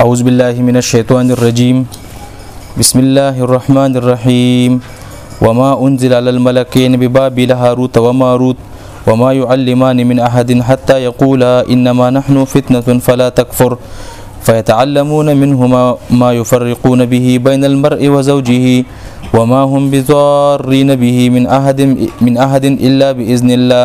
أعوذ بالله من الشيطان الرجيم بسم الله الرحمن الرحيم وما أنزل على الملكين ببابل هاروت وماروت وما يعلمان من أحد حتى يقولا إنما نحن فتنة فلا تكفر فيتعلمون منهما ما يفرقون به بين المرء وزوجه وما هم بضارين به من أحد من أحد إلا بإذن الله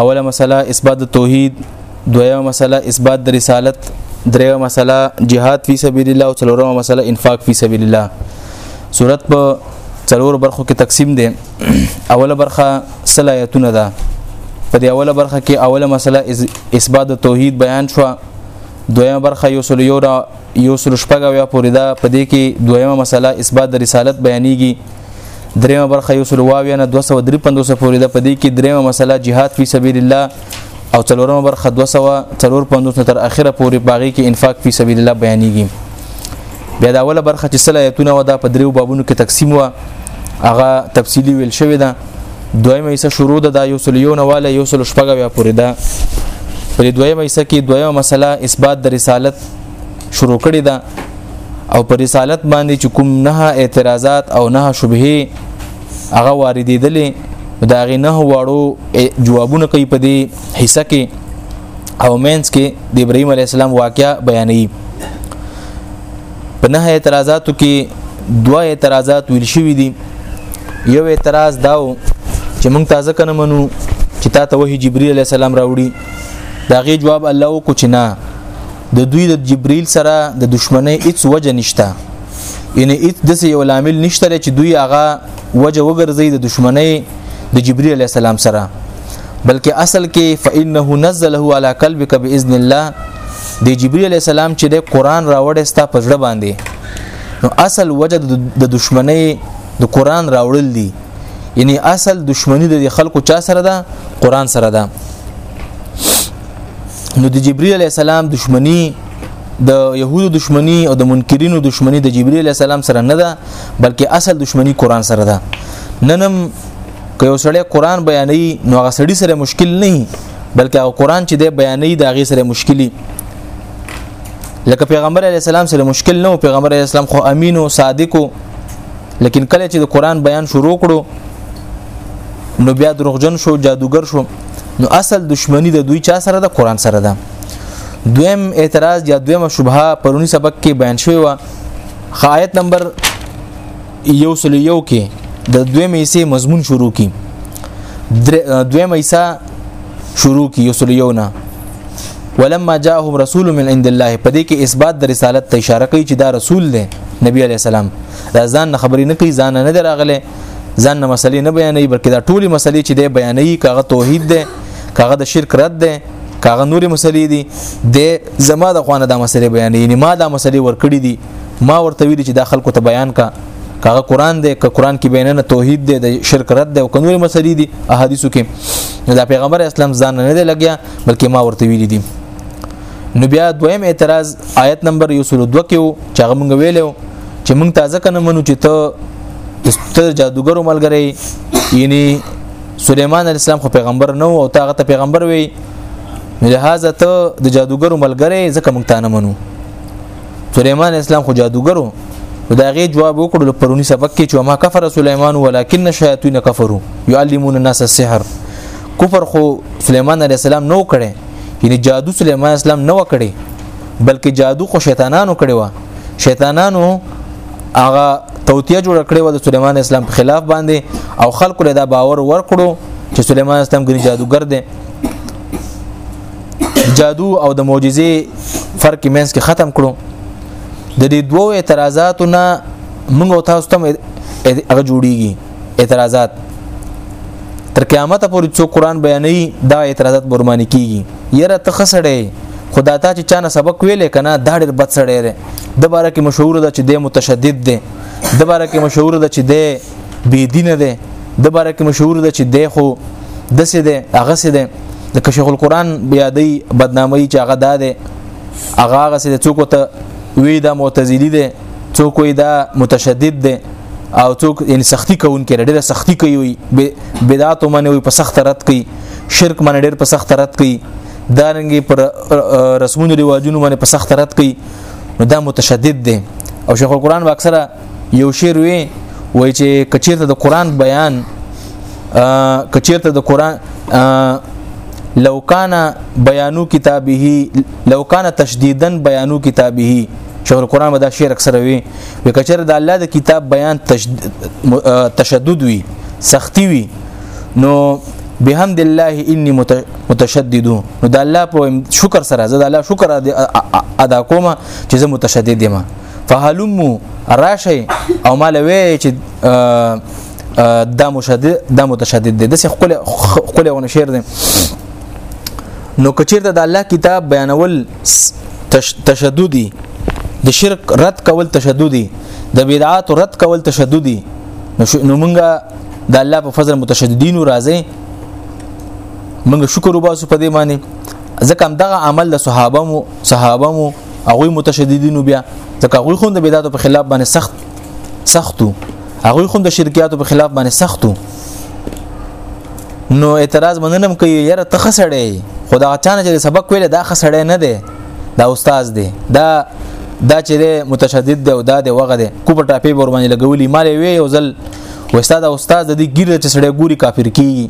اوله مسله اثبات د توحید دویمه مسله اثبات د رسالت دریمه مسله جهاد فی سبیل الله او څلورمه مسله انفاق فی سبیل الله صورت په څلور برخو کې تقسیم دي اوله برخه صلاحیتونه ده په دې اوله برخه کې اوله مسله اثبات د توحید بیان شو دویمه برخه یو سل یو یو سل شپږ اویا پورې دا په دې کې دویمه مسله اثبات د رسالت بیانېږي دریمه برخه یو سل واویا نه 253 پورې دا په دې کې دریمه مسله جهاد فی سبیل الله او څلورمه برخه 245 تر اخره پورې باغی کې انفاق فی سبیل الله بیانېږي بیا دا اوله برخه چې سلا ایتونه و دا په دریو بابونو کې تقسیم و هغه تفصیلی ویل شوی ده دویمه ایسه شروع ده دا یو سل یو نه والا یو سل شپږه بیا پورې ده په دویمه ایسه کې دویمه مسله اثبات د رسالت شروع کړی دا او پر رسالت باندې چې کوم نه اعتراضات او نه شبهه هغه واردېدلې دا غي نه واړو جوابونه کوي په دې حصہ کې او مینس کې د ابراهيم عليه السلام واقعا بیانوي په نه اعتراضاتو کې دوه اعتراضات ویل شوي دي یو اعتراض داو چې موږ تازه کنه منو چې تا ته وحي جبريل عليه السلام راوړي دا غي جواب الله کو چې نه د دوی د جبريل سره د دشمنی هیڅ وجه نشته ان هیڅ د یو لامل نشته چې دوی هغه وجه وګرځي د دشمنی د جبريل عليه السلام سره بلکې اصل کې فإنه نزله على قلبك بإذن الله د جبريل عليه السلام چې د قران راوړې ستا پزړه باندې نو اصل وجه د دشمنی د قران راوړل دي یعنی اصل دشمنی د خلکو چا سره ده قران سره ده نو د جبرئیل علی السلام دشمنی د يهودو دشمنی او د منکرینو دشمنی د جبرئیل علی السلام سره نه ده بلکې اصل دشمنی قران سره ده ننم که یو سړی قران بیانوي نو هغه سړی سره مشکل نه بلکې هغه قران چې دی بیانوي دا غي سره مشکلی لکه پیغمبر علی السلام سره مشکل نه پیغمبر علی السلام خو امین او صادق لیکن کله چې د قران بیان شروع کړو نو بیا دروغجن شو جادوګر شو نو اصل دشمنی د دوی چا سره د قران سره ده دویم اعتراض یا دویمه شبهه پرونی سبق کې بیان شوی و خایت نمبر یو سل یو کې د دویمه حصے مضمون شروع کی دویمه حصہ شروع کی یو سل یو نه ولما جاءهم رسول من عند الله پدې کې اثبات د رسالت ته اشاره کوي چې دا رسول دی نبی علی السلام دا ځان نه خبرې نه کوي ځان نه دراغله ځان نه مسلې نه بیانې بلکې دا ټولي مسلې چې دی بیانې کاغه توحید ده کاغه د شرک رد ده کاغه نوري مسلې دي د زما د خوانه دا مسلې بیانې یعنی ما دا مسلې ورکړې دي ما ورته ویل چې دا خلکو ته بیان کا کاغه قران دی که قران کې بیننه توحید دی د شرک رد دی او کنوري مسلې دي احادیثو کې دا پیغمبر اسلام ځان نه دی لګیا بلکې ما ورته ویل دي نو بیا دویم اعتراض آیت نمبر 102 کې چې هغه مونږ ویلو چې موږ تازه کنه منو چې ته ست جادوګرو ملګری یعنی سليمان عليه السلام خو پیغمبر نه او تاغه ته پیغمبر وي لہذا ته د جادوګرو ملګری ځکه موږ تانه منو سليمان اسلام خو جادوګرو دا غي جواب وکړو پرونی سبق کې چې ما کفر سليمان ولکن الشياطين كفروا يعلمون الناس السحر کفر خو سليمان عليه السلام نو کړي یعنی جادو سليمان اسلام نو کړي بلکې جادو خو شیطانانو کړي و شیطانانو هغه توتیه جوړ کړې و د سليمان اسلام په خلاف باندې او خلکو له دا باور ورکړو چې سليمان اسلام ګری جادوګر دی جادو او د معجزې فرق مینس کې ختم کړو د دې دوو اعتراضاتو نه موږ تاسو ته هغه جوړیږي اعتراضات تر قیامت پورې څو قران بیانې دا اعتراضات برمانی کیږي یره تخسړې خدا ته چې چانه سبق ویلې کنه دا ډېر بد سړی دی د باره کې مشهور ده چې د متشدد دی د باره کې مشهور ده چې د بی دین دی د باره کې مشهور ده چې د خو دسه دی هغه سه دی د کشیخ القرآن بیادی بدنامي چې هغه ده دی هغه هغه سه څوک ته وی دا معتزلی دی څوک وی دا متشدد دی او څوک یعنی سختی کوونکې ډېره سختی کوي بدعات منه وي په سخت رد کوي شرک منه ډېر په سخت رد کوي دارنګي پر رسمونو ریواجونو باندې په سخت رد کوي نو دا متشدد دی او شیخ القرآن با اکثره یو شعر وی وای چې کچیرته د قرآن بیان کچیرته د قرآن لو کان بیانو کتابه لو کان تشدیدا بیانو کتابه شیخ القرآن دا شعر اکثر وی وی کچره د الله د کتاب بیان تشدد وی سختی وی نو بحمد الله انی متشدد نو د الله په شکر سره زه د الله شکر ادا کوم چې زه متشدد یم فهلم راشي او مال وی چې دا مشدد دا متشدد دی د خپل خپل ونه شعر دی نو کچیر د الله کتاب بیانول تشددي د شرک رد کول تشددي د بدعات رد کول تشددي نو مونږه د الله په فضل متشددین راځي مونږ شکر وباسو په دې باندې ځکه هم دغه عمل د صحابه مو صحابه مو هغه متشددین بیا ځکه هغه خو د بدعاتو په خلاف باندې سخت سختو هغه خو د شرکیاتو په خلاف باندې سختو نو اعتراض مننم کوي یاره ته خسړې خدا چانه چې سبق ویل دا خسړې نه دی دا استاد دی دا دا چې دی متشدد دی او دا دی وغه دی کو په ټاپې ور باندې لګولي مال وی یو ځل وستا دا استاد د دې ګیره چې سړی ګوري کافر کیږي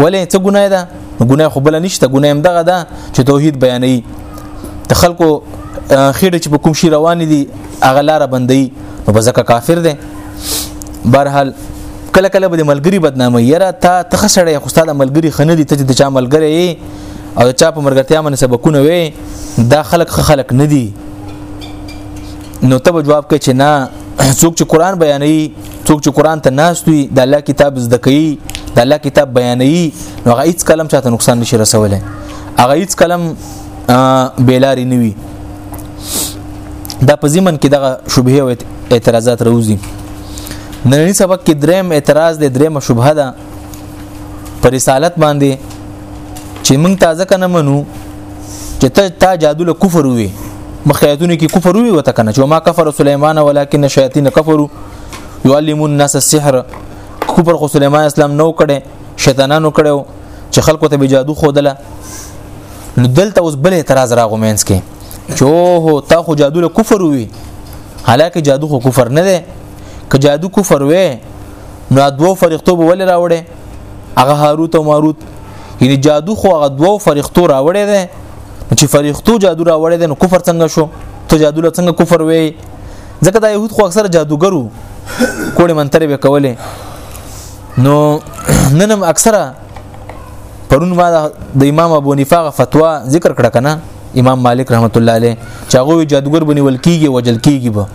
ولې څه ګناه ده ګناه خو بل نشته ګناه هم دغه ده چې توحید بیانوي د خلکو خېټه چې په کوم شي روان دي اغلاره بندي نو بزکه کافر دی برحال کله کله به ملګری بدنامي یره تا تخسړې خو ستاسو ملګری خنه دي ته د چا ملګری او د چا په مرګتیا باندې سبقونه وي دا خلک خلک نه دي نو ته جواب کې چې نه څوک چې قران بیانوي څوک چې قران ته ناستوي د الله کتاب زده کوي د الله کتاب بیانوي نو هغه هیڅ کلم چاته نقصان نشي رسولای هغه هیڅ کلم بیلاری نه وي دا په زمن کې دغه شبهه او اعتراضات راوځي نننی سبق کې دریم اعتراض دی دریم شبهه ده پر رسالت باندې چې موږ تازه کنه منو چې ته تا جادو له کفر وي مخیاتونه کې کفر وي وته کنه چې ما کفر سليمان ولکن شیاطین کفروا يعلمون الناس السحر کفر خو سليمان اسلام نو کړي شیطانانو کړو چې خلکو ته به جادو خودله نو دلته اوس بل اعتراض راغو مینس کې چې اوه تا خو جادو له کفر وی حالکه جادو خو کفر نه دی که جادو کفر وی نو دوو فرښتو به ولې راوړې هغه هاروت او ماروت یعنی جادو خو هغه دوو فرښتو راوړې ده چې فرښتو جادو راوړې ده نو کفر څنګه شو ته جادو له څنګه کفر وی ځکه دا يهود خو اکثره جادوګرو کوړې منترې به کولې نو ننم اکثره پرون ما د امام ابو نفاغه فتوا ذکر کړه کنه امام مالک رحمت الله علیه چې هغه جادوګر بنی ولکیږي وجل کیږي به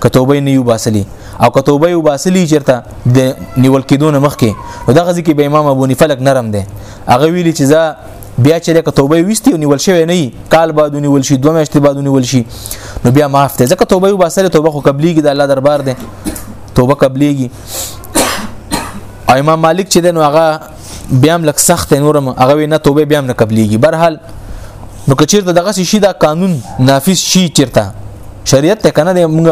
کتوبه نه یو باسلی او کتوبه یو باسلی چیرته د نیول کېدون مخکې نو دغه ځکه به امام ابو نفاغه نرم دی هغه ویلي چې ځا بیا چې د توبه وستي نیول شوی نه کال بعد نیول شي دوه میاشتې بعد نیول شي نو بیا معاف ته ځکه توبه وباسره توبه خو قبليږي د الله دربار دی توبه قبليږي او امام مالک چې دنو هغه بیا هم لک سخت نورم هغه نه توبه بیا هم نه قبليږي برحال نو کچیرته دغه شي دا قانون نافذ شي چیرته شریعت ته کنه د موږ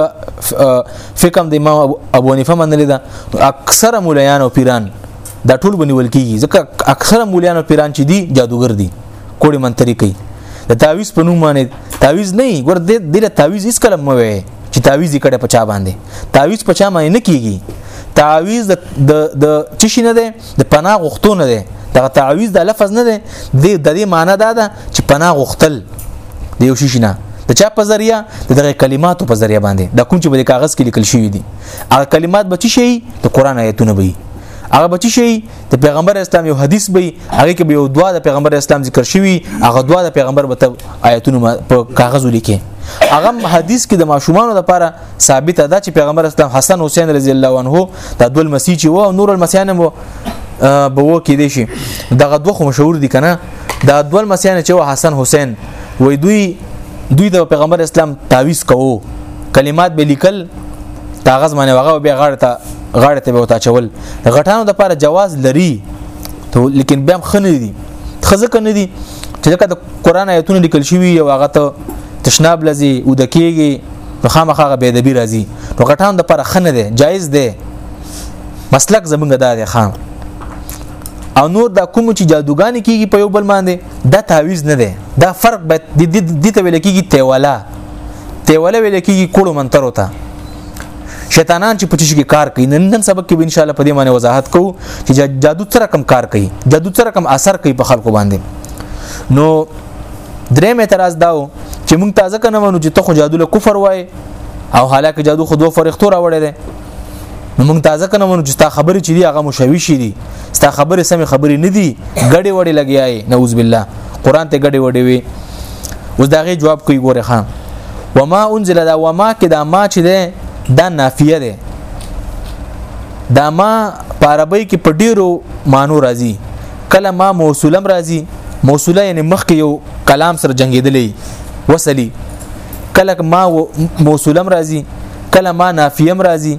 فکم د امام ابو حنیفه منل ده اکثر مولایان او پیران دا ټول بنول کیږي ځکه اکثر مولایان او پیران چې دي جادوګر دي کوړي منتری کوي د تعویز په نوم باندې تعویز نه ګور دې د تعویز هیڅ کلم مو وي چې تعویز کړه په چا باندې تعویز په چا باندې نه کیږي تعویز د د چی شي نه ده د پناه غوښتو نه ده دا تعویز د لفظ نه ده د د دې معنی دا ده چې پناه غوښتل د یو شي نه د چا په ذریعہ د دغه کلماتو په ذریعہ باندې د کوم چې په کاغذ کې لیکل شوی دي هغه کلمات به چی شي د قران آیتونه به هغه به چی شي د پیغمبر اسلام یو حدیث به هغه کې به یو دعا د پیغمبر اسلام ذکر شوی هغه دعا د پیغمبر به آیتونو په کاغذ ولیکي هغه حدیث کې د ماشومان لپاره ثابت ده چې پیغمبر اسلام حسن حسین رضی الله عنه د دول مسیح چې و نور المسیان وو به و کې دي شي دغه دوه خو مشهور دي کنه دا دول مسیان چې و حسن حسین وې دوی دوی د پیغمبر اسلام تعویز کوو کلمات به لیکل کاغذ باندې وغه به غړ ته غاړه ته به وتا چول د غټانو د لپاره جواز لري ته لیکن بیا هم خنه دي خزه کنه دي چې لکه د قران آیتونه لیکل شوی او هغه ته تشناب لذي او د کېږي نو خامخا به ادبي راځي نو غټان د پر خنه ده جایز ده مسلک زمونږ دا دی خان او نور دا کوم چې جادوګانی کیږي په یو بل باندې دا تعویز نه ده دا فرق به د دې ته ویل کیږي تیواله تیواله ویل کیږي کوړو منتر وته شیطانان چې پچیش کې کار کوي نن نن سبق کې به ان شاء الله په دې باندې وضاحت کوو چې جادو تر کم کار کوي جادو تر کم اثر کوي په خلکو باندې نو درې مې اعتراض داو چې مونږ تازه کنه مونږ چې ته خو جادو له کفر وای او حالکه جادو خو دوه فرښتو راوړی دی نو موږ تازه کنه مونږ چې تا خبرې چې دی هغه مشوي شي دي ستا خبرې سمې خبرې نه دي ګډې وړې لګیاي نعوذ بالله قران ته ګډې وړې وي اوس دا غي جواب کوي ګوره خان وما انزل دا وما کې دا ما چې ده دا نافیه ده دا ما په عربی کې په ډیرو مانو راځي کله ما موصولم راځي موصوله یعنی مخکې یو کلام سره جنگیدلې وصلی کله ما موصولم راځي کله ما نافیم راځي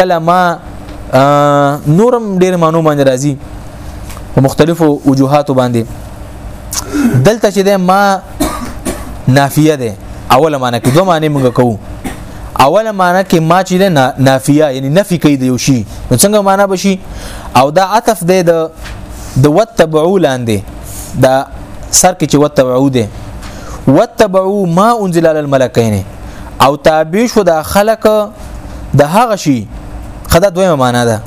کله ما نورم ډیر مانو باندې راځي په مختلفو وجوهاتو باندې دلته چې ده ما نافیه ده اوله معنی کې دوه معنی موږ کوو اوله معنی کې ما چې ده نافیه یعنی نفي کوي دی شي نو څنګه معنی بشي او دا عطف ده د د وتبعو لاندې دا سر کې چې وتبعو ده وتبعو ما انزل على الملکین او تابع شو دا خلق د هغه شي خدا دویمه معنا ده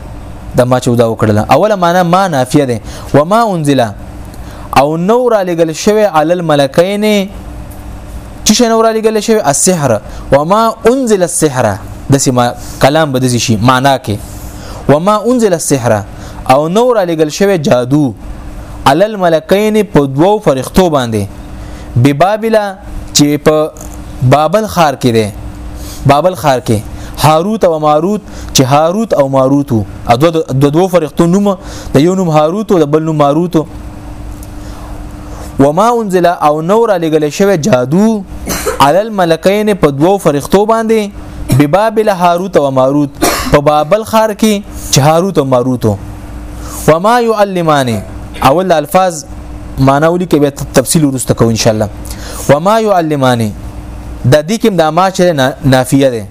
د ما چې دا وکړله اوله معنا ما نافیه ده و ما انزل او نو را لګل شوی علی الملکین چې شنو را لګل شوی السحر وما انزل السحر د سیمه کلام به د شي معنا کې وما انزل السحر او نو را لګل شوی جادو علی الملکین په دوو فرښتو باندې ببابل چې په بابل خار کې ده بابل خار کې هاروت او ماروت چې هاروت او ماروت او دو دو, دو فرښتو نوم د یو نوم هاروت او د بل نوم ماروت وما انزل او نور لګل شوی جادو علی الملکین په دوو فرښتو باندې ببابل هاروت او ماروت په بابل خار کې چې هاروت او ماروت وما يعلمانه اول الفاظ معنا ولي کې به تفصیل ورسته کو ان شاء الله وما يعلمانه د دې کې د ما چې نافیه ده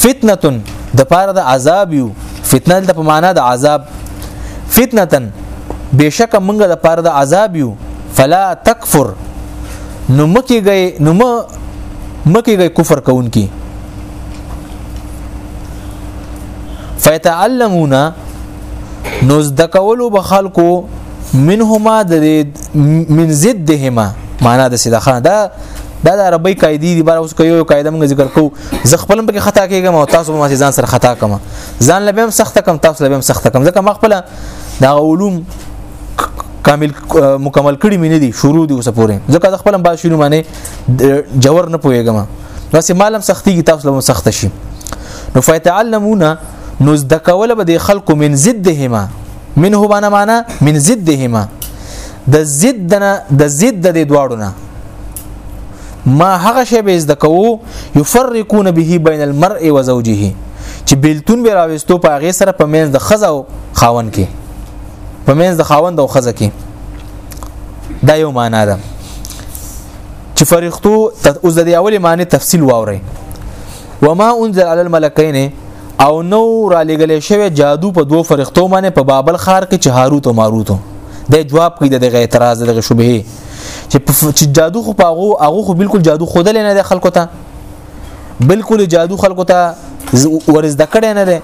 فتنه د پاره د عذاب یو فتنه د په معنا د عذاب فتنه بشک موږ د پاره د عذاب یو فلا تکفر نو مکه گئی نو مکه گئی کفر کوونکی فیتعلمون نو زده کولو به خلکو منهما د من ضدهما معنا د سیده خان دا دا د عربی قاعده دی بار اوس کوي یو قاعده موږ ذکر کوو زه خپل په خطا کېږم او تاسو ما ځان سره خطا کوم ځان لبم سخت کم تاسو لبم سخت کم ځکه ما خپل دا علوم کامل مکمل کړی مې نه دي شروع دي اوس پورې ځکه زه خپل با شروع معنی جوور نه پويګم نو سه مالم سختی کی تاسو لبم سخت شي نو فیتعلمون نو د کول به د خلکو من ضدهما منه باندې معنا من ضدهما د ضد نه د ضد د دواړو نه ما هغه شی به زده کوو یفرقون به بین المرء و زوجه چې بیلتون به راوستو په هغه سره په منځ د خزه او خاون کې په منځ د خاوند او خزه کې دا یو معنا ده چې فرښتو اوس د اولې معنی تفصیل واوري وما انزل على الملکین او نو را لګلې شوی جادو په دوو فرښتو باندې په بابل خار کې چې هاروت او ماروت د جواب کې د غیر اعتراض د شبهه چې چې جادو خو پاغو هغه خو بالکل جادو خودل نه دی خلکو ته بالکل جادو خلکو ته ورز د کړه نه دی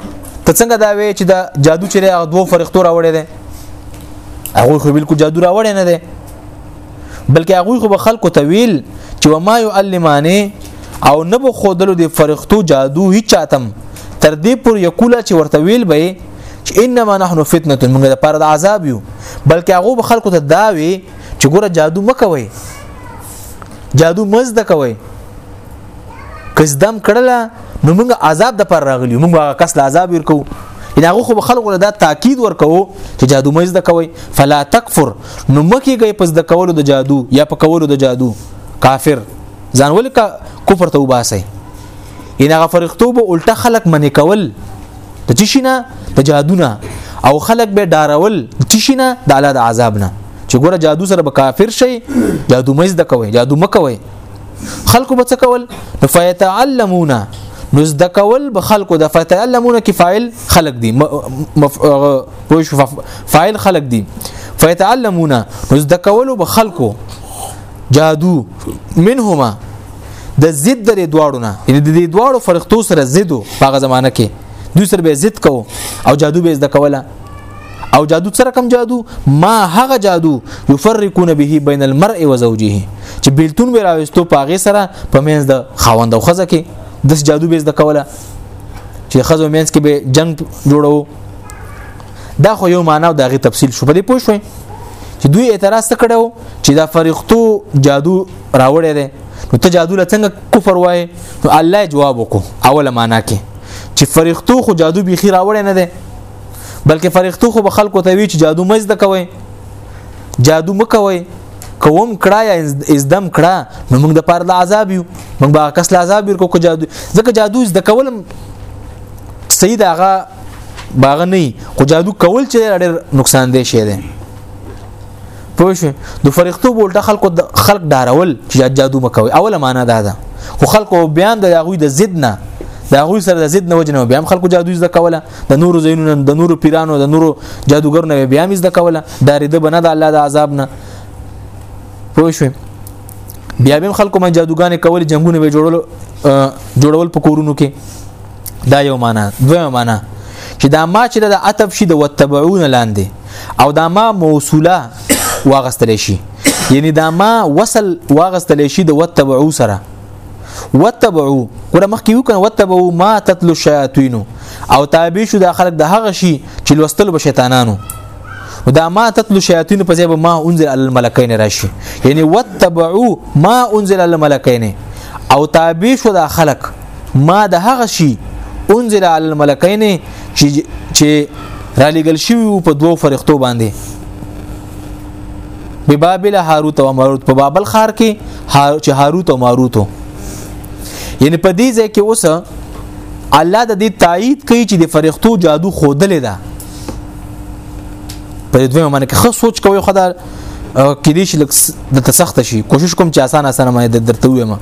ته څنګه دا وې چې دا جادو چې هغه دوه فرښتو راوړې ده هغه خو بالکل جادو راوړې نه ده بلکې هغه خو به خلکو ته ویل چې وما يعلمانه او نه به خودلو د فرښتو جادو هیڅ چاتم تر دې پور یقولا چې ورته ویل به چې انما نحنو فتنه موږ د پر د عذاب یو بلکې هغه خلکو ته دا وی چې ګوره جادو مکوي جادو مزد کوي کس دم کړله نو موږ عذاب د پر راغلی موږ هغه کس له عذاب ورکو ان هغه خو خلکو له دا تاکید ورکو چې جادو مې زده کوي فلا تکفر نو مکه گئی پس د کولو د جادو یا په کولو د جادو کافر ځان ولې کفر ته وباسي ان هغه فرښتوب الټه خلق منې کول د چشینه د جادونه او خلک به ډارول چشینه د الله د عذاب نه چې ګوره جادو سره به کافر شي جادو مې زده کوي جادو مکوي خلکو به څه کول فیتعلمون نو زده کول به خلکو د فیتعلمون کې فاعل خلق دي مف... فاعل خلق دي فیتعلمون نو زده کول به خلکو جادو منهما د ضد درې دواړو نه یعنی د دې دواړو فرښتو سره ضد هغه زمانہ کې دوی سره به ضد کو او جادو به زده کوله او جادو سره کم جادو ما هغه جادو یفرقون به بین المرء و زوجه چې بیلتون به راوستو پاغه سره په منځ د خاوند او خزه کې د جادو به زده کوله چې خزو مینس کې به جنگ جوړو دا خو یو معنا او دغه تفصیل شو په دې پوه شوئ چې دوی اعتراض کړو چې دا فرښتو جادو راوړی دی نو ته جادو له څنګه کفر وای نو الله جواب وکړو اوله معنا کې چې فرښتو خو جادو بيخي راوړی نه دی بلکې فرښتو خو به خلکو ته وی چې جادو مې زده کوي جادو مکوي کوم کړه یا ازدم کړه نو موږ د پاره د عذاب یو موږ به کس له عذاب ورکو کو جادو ځکه جادو زده کولم سید هغه باغ نه خو جادو کول چې ډېر نقصان دی شه دی پوه شو د فرښتو بولټه خلکو خلک ډارول چې جادو مکوي اوله معنا دا ده خو خلکو بیان د هغوی د ضد نه د هغوی سره د ضد نه وجنه بیا هم خلکو جادو زده کوله د نورو زینونو د نورو پیرانو د نورو جادوګرو نه بیا هم زده کوله ډارېده بنه د الله د عذاب نه پوه شو بیا به خلکو من جادوګانې کول جنگونه به جوړول جوړول په کورونو کې دا یو معنا دویمه معنا چې دا ما چې د عتب شي د وتبعون لاندې او دا ما موصوله واغستل شي یعنی دا ما وصل واغستل شي د وتبعو سره وتبعو ګره مخکې یو کنه وتبعو ما تتلو الشیاطین او تابع شو د خلک د هغه شي چې لوستل به شیطانانو دا ما تتلو شیاطین په ځای ما انزل علی الملکین راشي یعنی وتبعو ما انزل علی الملکین او تابع شو د خلک ما د هغه شي انزل علی الملکین چې چې را لګل شوی په دوو فرښتو باندې به بابل هاروت او ماروت په بابل خار کې چې هاروت او ماروت یعنی په دې ځای کې اوس الله د دې تایید کوي چې د فرښتو جادو خودلې ده په دې دوه باندې که خو سوچ کوي خدای او کدي شي د تسخت شي کوشش کوم چې اسانه اسانه معنی درته وایم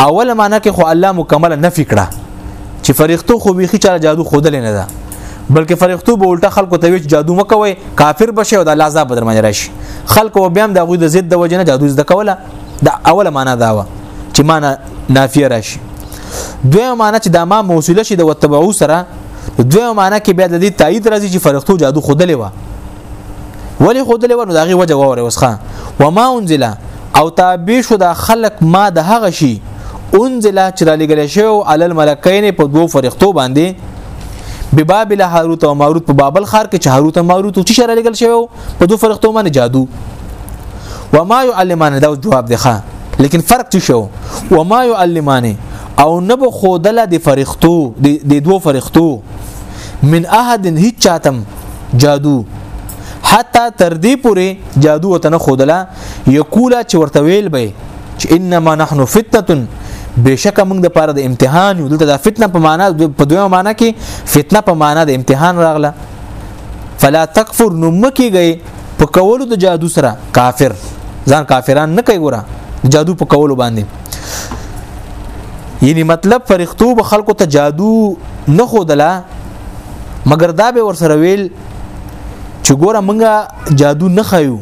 اوله معنی کې خو الله مکمل نه فکره چې فرښتو خو بيخي چا جادو خودل نه ده بلکې فرښتو به الټه خلکو ته ویچ جادو مکوي کافر بشه او د الله عذاب بدر باندې راشي خلکو بیا هم د غوی د ضد د وجنه جادو زده کوله دا اوله معنی دا و چې معنی نافیه راشي دویمه معنی چې دا ما موصوله شي د وتبعو سره دویمه معنی کې بیا د دې تایید راځي چې فرښتو جادو خودلې و ولی خودلې ورنو دغه وجه وره اوسخه وما انزل او تابع شو دا خلق ما د هغه شي انزل چې را لګل شو عل الملکین په دوو فرښتو باندې ببابل هاروت او ماروت په بابل خار کې چې هاروت او ماروت چې شر لګل شو په دوو فرښتو باندې جادو وما يعلمان دا جواب دی ښا لیکن فرق څه شو وما يعلمان او نه بخودله د فرښتو د دوو فرښتو من احد هیڅ چاتم جادو حتی تر دې پورې جادو وته نه خودله یقولا چې ورته ویل به چې انما نحنو فتنه بشک موږ د پاره د امتحان یو دلته د فتنه په معنا په دویمه معنا کې فتنه په معنا د امتحان راغله فلا تکفر نو مکی گئی په کولو د جادو سره کافر ځان کافران نه کوي ګوره جادو په کولو باندې یعنی مطلب فرښتو به خلکو ته جادو نه خودله مګر دا به ورسره ویل چې ګوره مونږه جادو نه خایو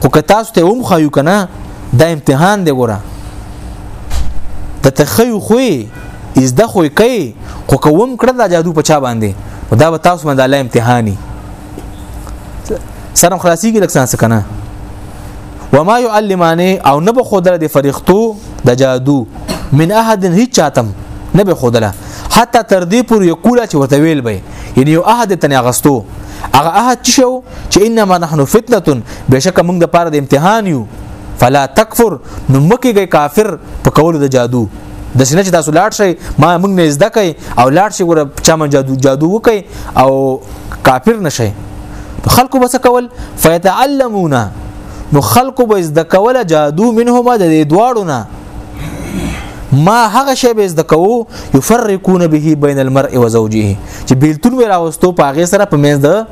خو که تاسو ته هم خایو کنه دا امتحان دی ګوره د تخیو خوې از د خوې کوي خو کوم کړه دا جادو په چا باندې دا به تاسو باندې الله امتحاني سره خلاصي کې لکسان څه کنه وما يعلمانه او نه به خودره د فرښتو د جادو من احد هیڅ چاتم نه به خودله حتی تر دې پور یو کولا چې ورته ویل به یعنی یو احد ته نه غستو هغه احد چې شو چې انما نحن فتنه بشک موږ د پاره د امتحان یو فلا تکفر نو مکیږي کافر په کولو د جادو د سینې چې تاسو لاړ شئ ما موږ نه زده کوي او لاړ شي ګوره چا ما جادو جادو وکي او کافر نشئ خلکو بس کول فیتعلمون نو خلکو به زده کوله جادو منهما د دې دواړو نه ما هغه شی به زده کوو یفرقون به بین المرء و زوجه چې بیلتون وی راوستو په هغه سره په مېز د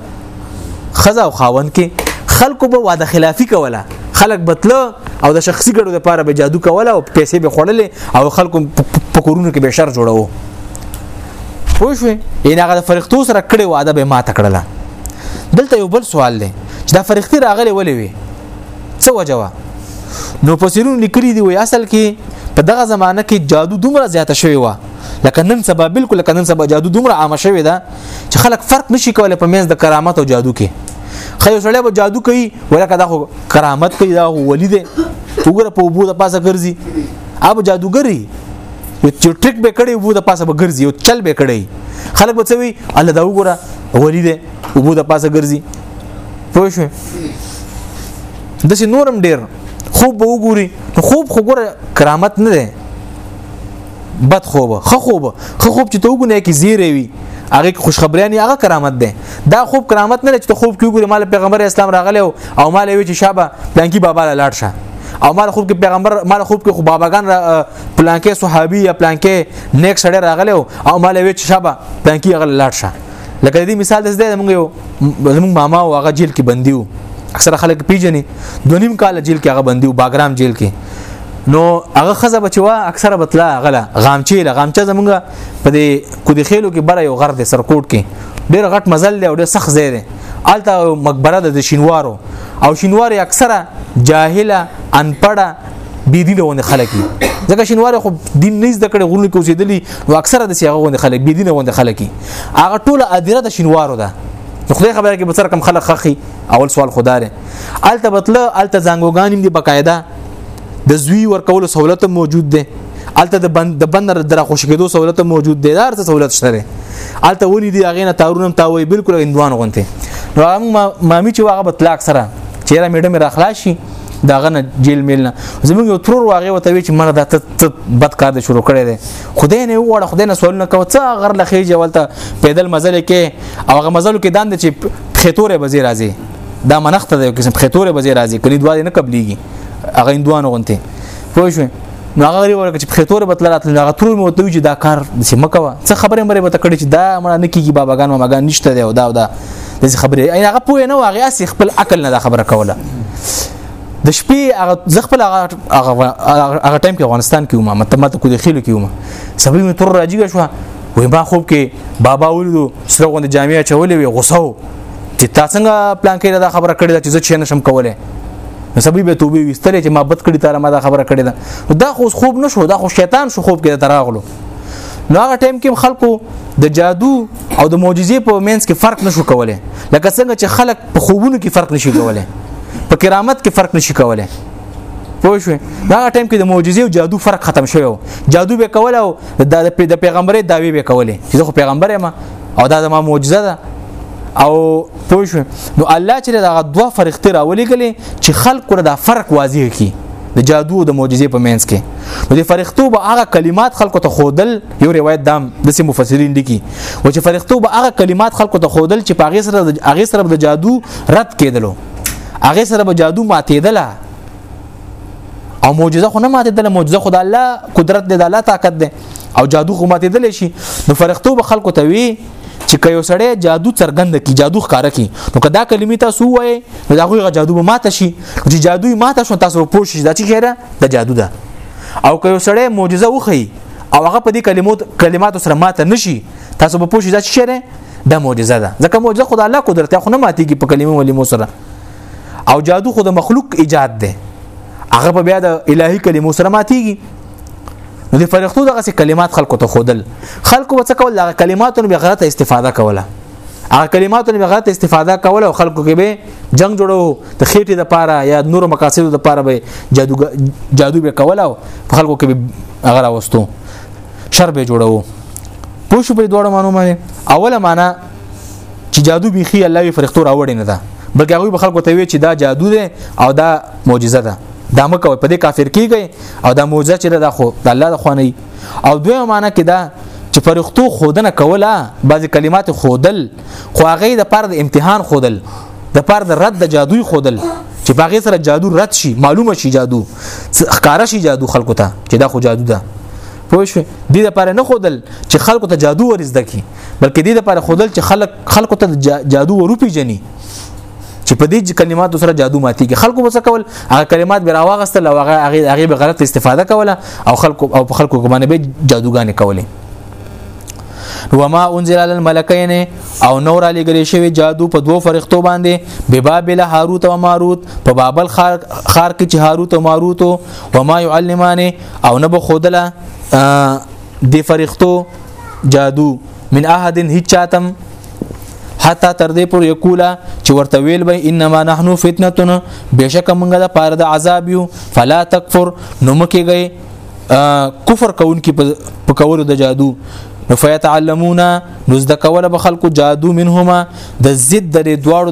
خزا او خاون کې خلکو به واده خلافی کوله خلک بتله او د شخصي ګړو لپاره به جادو کوله او پیسې به خوړلې او خلکو په کورونو کې به شر جوړاوه پوه شو یعنی هغه فرښتو سره کړي وعده به ما تکړه دلته یو بل سوال دی چې دا فرښتې راغلي ولې وي څه وجوه نو پسیرون لیکلي دی وي اصل کې په دغه زمانه کې جادو دومره زیاته شوی و لکه نن سبا بالکل لکه نن سبا جادو دومره عامه شوی ده چې خلک فرق نشي کولای په منځ د کرامت او جادو کې خیر سړی به جادو کوي ولکه دا خو کرامت کوي دا ولی دی وګوره په وبو د پاسه ګرځي اب جادوګری یو یو ټریک به کړي وو د پاسه به ګرځي یو چل به کړي خلک به څه وي الله دا وګوره ولی دی وو د پاسه ګرځي پوه شو د سي نورم ډیر خوب به وګوري نو خوب خو ګوره کرامت نه دی بد خوب خو خوب خو خوب چې ته وګونه کې زیره وي هغه خوشخبریانی هغه کرامت ده دا خوب کرامت نه چې خوب کې وګوري مال پیغمبر اسلام راغلی او مال وی چې شابه پلانکی بابا لاړ شه او مال خوب کې پیغمبر مال خوب کې خو باباګان پلانکې صحابي یا پلانکې نیک سړی راغلی او مال وی چې شابه پلانکې هغه لاړ شه لکه دې مثال د زده موږ یو زموږ ماما او هغه جیل کې بندیو اکثره خلک پیژني دونیم کال جیل کې هغه بندیو باګرام جیل کې نو هغه خزه بچوا اکثره بتلا غلا غامچې لا غامچه زمونږ په دې کو دې خېلو کې بره یو غر دې سرکوټ کې ډېر غټ مزل دی او ډېر سخت ځای دی الته مقبره د شینوارو او شینوار اکثره جاهله انپړه بی دینه ونه خلک دي ځکه شینوار خو دین نه زده کړي غرونه کې اوسېدلي او اکثره د سیاغه ونه خلک بی دینه ونه خلک هغه ټوله ادیره د شینوارو ده نو خدای خبره کې بسر کم خلک خخي اول سوال خداره الته بتله الته زنګوګانیم دی بقاعده د زوی ورکولو سہولت موجود ده الته د بند د بند در خوش کېدو سہولت موجود ده دار ته سہولت شته الته ونی دی هغه نه تارونم تاوي بالکل اندوان غونته نو ما مامي چې هغه بتلا اکثره چیرې میډم را خلاص شي دا غنه جیل میل نه زمونږ یو ترور واغې وته وی چې مړه دا ته بد کار د شروع کړی دی خدای نه وړه خدای نه سوال نه کو څه غر لخې جوالته پیدل مزل کې او هغه مزل کې داند چې خېتوره بزی راځي دا منخته دی قسم خېتوره بزی راځي کړي دوا نه قبليږي هغه اندوان غونته پوه شو نو هغه غریب ورکه چې په تور به تل راتل هغه تور مو ته چې دا کار چې مکوه څه خبره مې به تکړه چې دا مړه نه کیږي باباګان ماګان نشته دی او دا دا د خبره ای هغه پوه نه واغیا سی خپل عقل نه دا خبره کوله د شپې هغه ز خپل هغه هغه ټایم کې افغانستان کې ومه متمت کو د خېلو کې ومه سبې مې تور راځي شو وې ما خوب کې بابا ولیدو سره غوند جامع چولې وې غوسه چې تا څنګه پلان کې دا خبره کړې ده چې زه چې نشم کولای نو سبب به توبه وستلې چې ما بد کړی تاره ما دا خبره کړې ده دا خو خوب نشو دا خو شیطان شو خوب کې تراغلو نو هغه ټایم کې خلکو د جادو او د معجزې په مینس کې فرق نشو کولای لکه څنګه چې خلک په خوبونو کې فرق نشي کولای په کرامت کې فرق نشي کولای پوه شو دا ټایم کې د معجزې او جادو فرق ختم شوی جادو به کول او د پیغمبري داوی به کولې چې خو پیغمبر ما او دا زما معجزه ده او پوه شو نو الله چې دا دوه فرښتې راولي کله چې خلق کړه دا فرق واضح کی د جادو او د معجزې په مینس کې نو د فرښتو به هغه کلمات خلکو ته خودل یو روایت دام د سیم مفسرین دي کی و چې فرښتو به هغه کلمات خلکو ته خودل چې په هغه سره هغه سره د جادو رد کېدلو هغه سره به جادو ماتېدله او معجزه خو نه ماته دله معجزه خو د الله قدرت دی د الله طاقت دی او جادو خو ماته دله شي نو فرښتو به خلکو ته وی چې که یو سړی جادو څرګند کی جادو ښکار کی نو کدا کلمې تاسو وای نو دا غوی جادو به ماته شي چې جادو ماته شو تاسو پوه شئ دا چې خیره د جادو ده او که یو سړی معجزه وخی او هغه په دې کلمو کلماتو سره ماته نشي تاسو به پوه شئ دا چې خیره د معجزه ده ځکه معجزه خدای الله قدرت خو نه ماتيږي په کلمو ولې مو سره او جادو خو د مخلوق ایجاد دی هغه په بیا د الهي کلمو سره ماتيږي نو د فرښتو دغه څه کلمات خلکو ته خودل خلکو وڅ کول دغه کلماتو به غلطه استفاده کوله هغه کلماتو به غلطه استفاده کوله او خلکو کې به جنگ جوړو د خېټې د پاره یا نور مقاصدو د پاره به جادو جادو به کوله او خلکو کې به هغه راوستو شر به جوړو پوه شو په دوړو مانو باندې اوله معنا چې جادو بيخي الله وی فرښتو راوړي نه ده بلکې هغه به خلکو ته وی چې دا جادو ده او دا معجزه ده دا مکه په دې کافر کیږي او دا معجزه چې ده خو د الله د خواني او دوی معنی کې دا چې فرښتو خودنه کوله بعض کلمات خودل خو هغه د پر د امتحان خودل د پر د رد د جادوی خودل چې باغې سره جادو رد شي معلومه شي جادو ښکارا شي جادو خلکو ته چې دا خو جادو ده پوه شو دې لپاره نه خودل چې خلکو ته جادو ورزده کی بلکې دې لپاره خودل چې خلک خلکو ته جادو وروپی جنې چې په دې کلماتو سره جادو ماتيږي خلکو به څه کول هغه کلمات به راوغستل او هغه هغه هغه به غلط استفاده کوله او خلکو او په خلکو باندې به جادوګانې کولې وما انزل على الملكين او نور علی ګری شوی جادو په دوو فرښتو باندې به بابل هاروت او ماروت په بابل خار خار کې چې هاروت او ماروت او ما يعلمانه او نه به خودله دی فرښتو جادو من احد هیڅ چاتم حتی تر دې پر یقولا چې ورته ویل به انما نحنو فتنه بشک موږ د پاره د عذاب یو فلا تکفر نو مکه گئی کفر کون کی په کول د جادو نو فیتعلمون نو زده کوله به خلکو جادو منهما د ضد د دواړو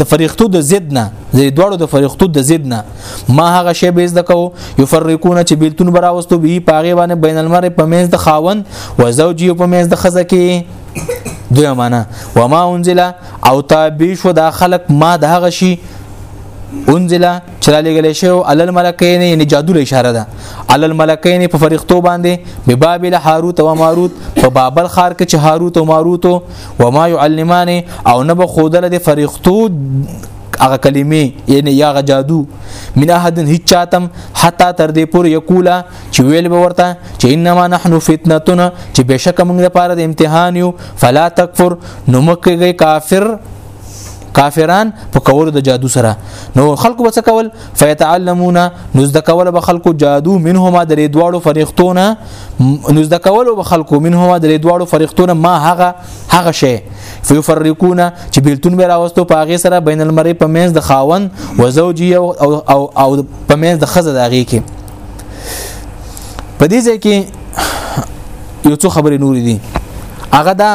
د فرښتو د ضد نه د دواړو د فرښتو د ضد نه ما هغه شی به زده کو یفرقون چې بیلتون براوستو به پاغه باندې بین المرء په منځ د خاوند او زوجي په منځ د خزه کې دوی معنا و ما انزل او تابیش و دا خلق ما د هغه شی انزل چې را لګل شو علل ملکین یعنی جادو له اشاره ده علل ملکین په فرښتو باندې به بابل هاروت او ماروت په بابل خار کې چې هاروت او ماروت و ما يعلمان او نه به خودل د فرښتو هغه کلمې یعنی یا هغه جادو من احد هیڅ چاتم حتی تر دې پور یقولا چې ویل به ورته چې انما نحنو فتنتنا چې بشک موږ لپاره د امتحان یو فلا تکفر نو مکه کافر کافران په کولو د جادو سره نو خلکو به څه کول فیتعلمون نو زده کول به خلکو جادو منهما درې دواړو فرښتونه نو زده کول به خلکو منهما درې دواړو فرښتونه ما هغه هغه شی فیفرقون چې بیلتون به راوستو په هغه سره بین المرء په منځ د خاون او زوجي او او او په منځ د خزه داږي کې په دې ځای کې یو څو خبرې نور دي هغه دا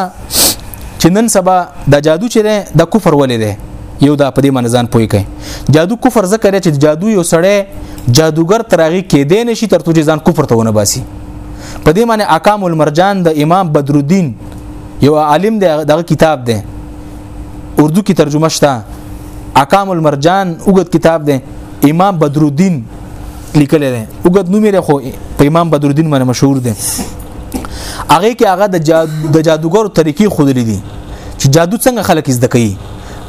چې نن سبا د جادو چیرې د کفر ولې دی یو دا په دې باندې ځان پوي کوي جادو کفر ذکر چې جادو یو سړی جادوګر ترغي کې دی نشي ترته ځان کفر ته ونه باسي په دې معنی اقام المرجان د امام بدرالدین یو عالم دی دغه کتاب دی اردو کې ترجمه شته اقام المرجان وګت کتاب دی امام بدرالدین لیکل دی وګت نوم یې خو په امام بدرالدین باندې مشهور دی هغه کې هغه د جادو د جادوګر طریقې خودلې دي چې جادو څنګه خلک زده کوي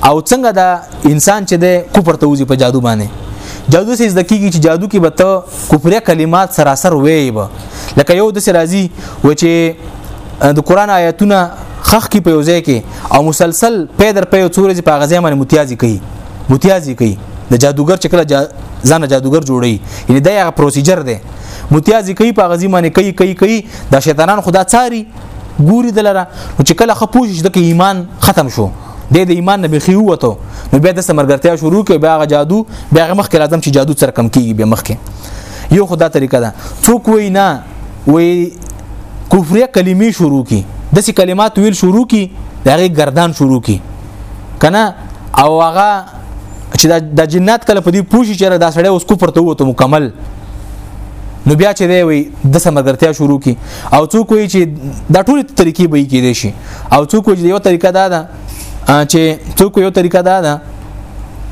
او څنګه دا انسان چې د کوپر ته وځي په جادو باندې جادو سې زده کیږي چې جادو کې به ته کوپریا کلمات سراسر وې به لکه یو د سرازي و چې د قران آیاتونه خخ کې په یوځای کې او مسلسل پې در پې څورې چې په غزې باندې متیازي کوي متیازي کوي د جادوګر چې کله ځان جادوګر جوړي یعنی دا یو پروسیجر دی متیازي کوي په غزې باندې کوي کوي کوي د شیطانان خدا چاري ګوري دلره نو چې کله خپوش د ایمان ختم شو د د ایمان نه بخي وته نو بیا د سمرګرتیا شروع کې بیا غ جادو بیا غ مخ کې لازم چې جادو سره کم کیږي بیا مخ کې یو خدا طریقه ده څوک وینا وی کفریه کلمې شروع کی د سی کلمات ویل شروع کی دغه گردان شروع کی کنه او هغه چې د جنات کله په دې پوښي چې دا سړی اوس کفر ته وته مکمل نو بیا چې دی وي د سمګرتیا شروع کی او څوک وي چې دا ټول طریقې به کې دي شي او څوک وي یو طریقه دا ده چې څوک یو طریقه دا ده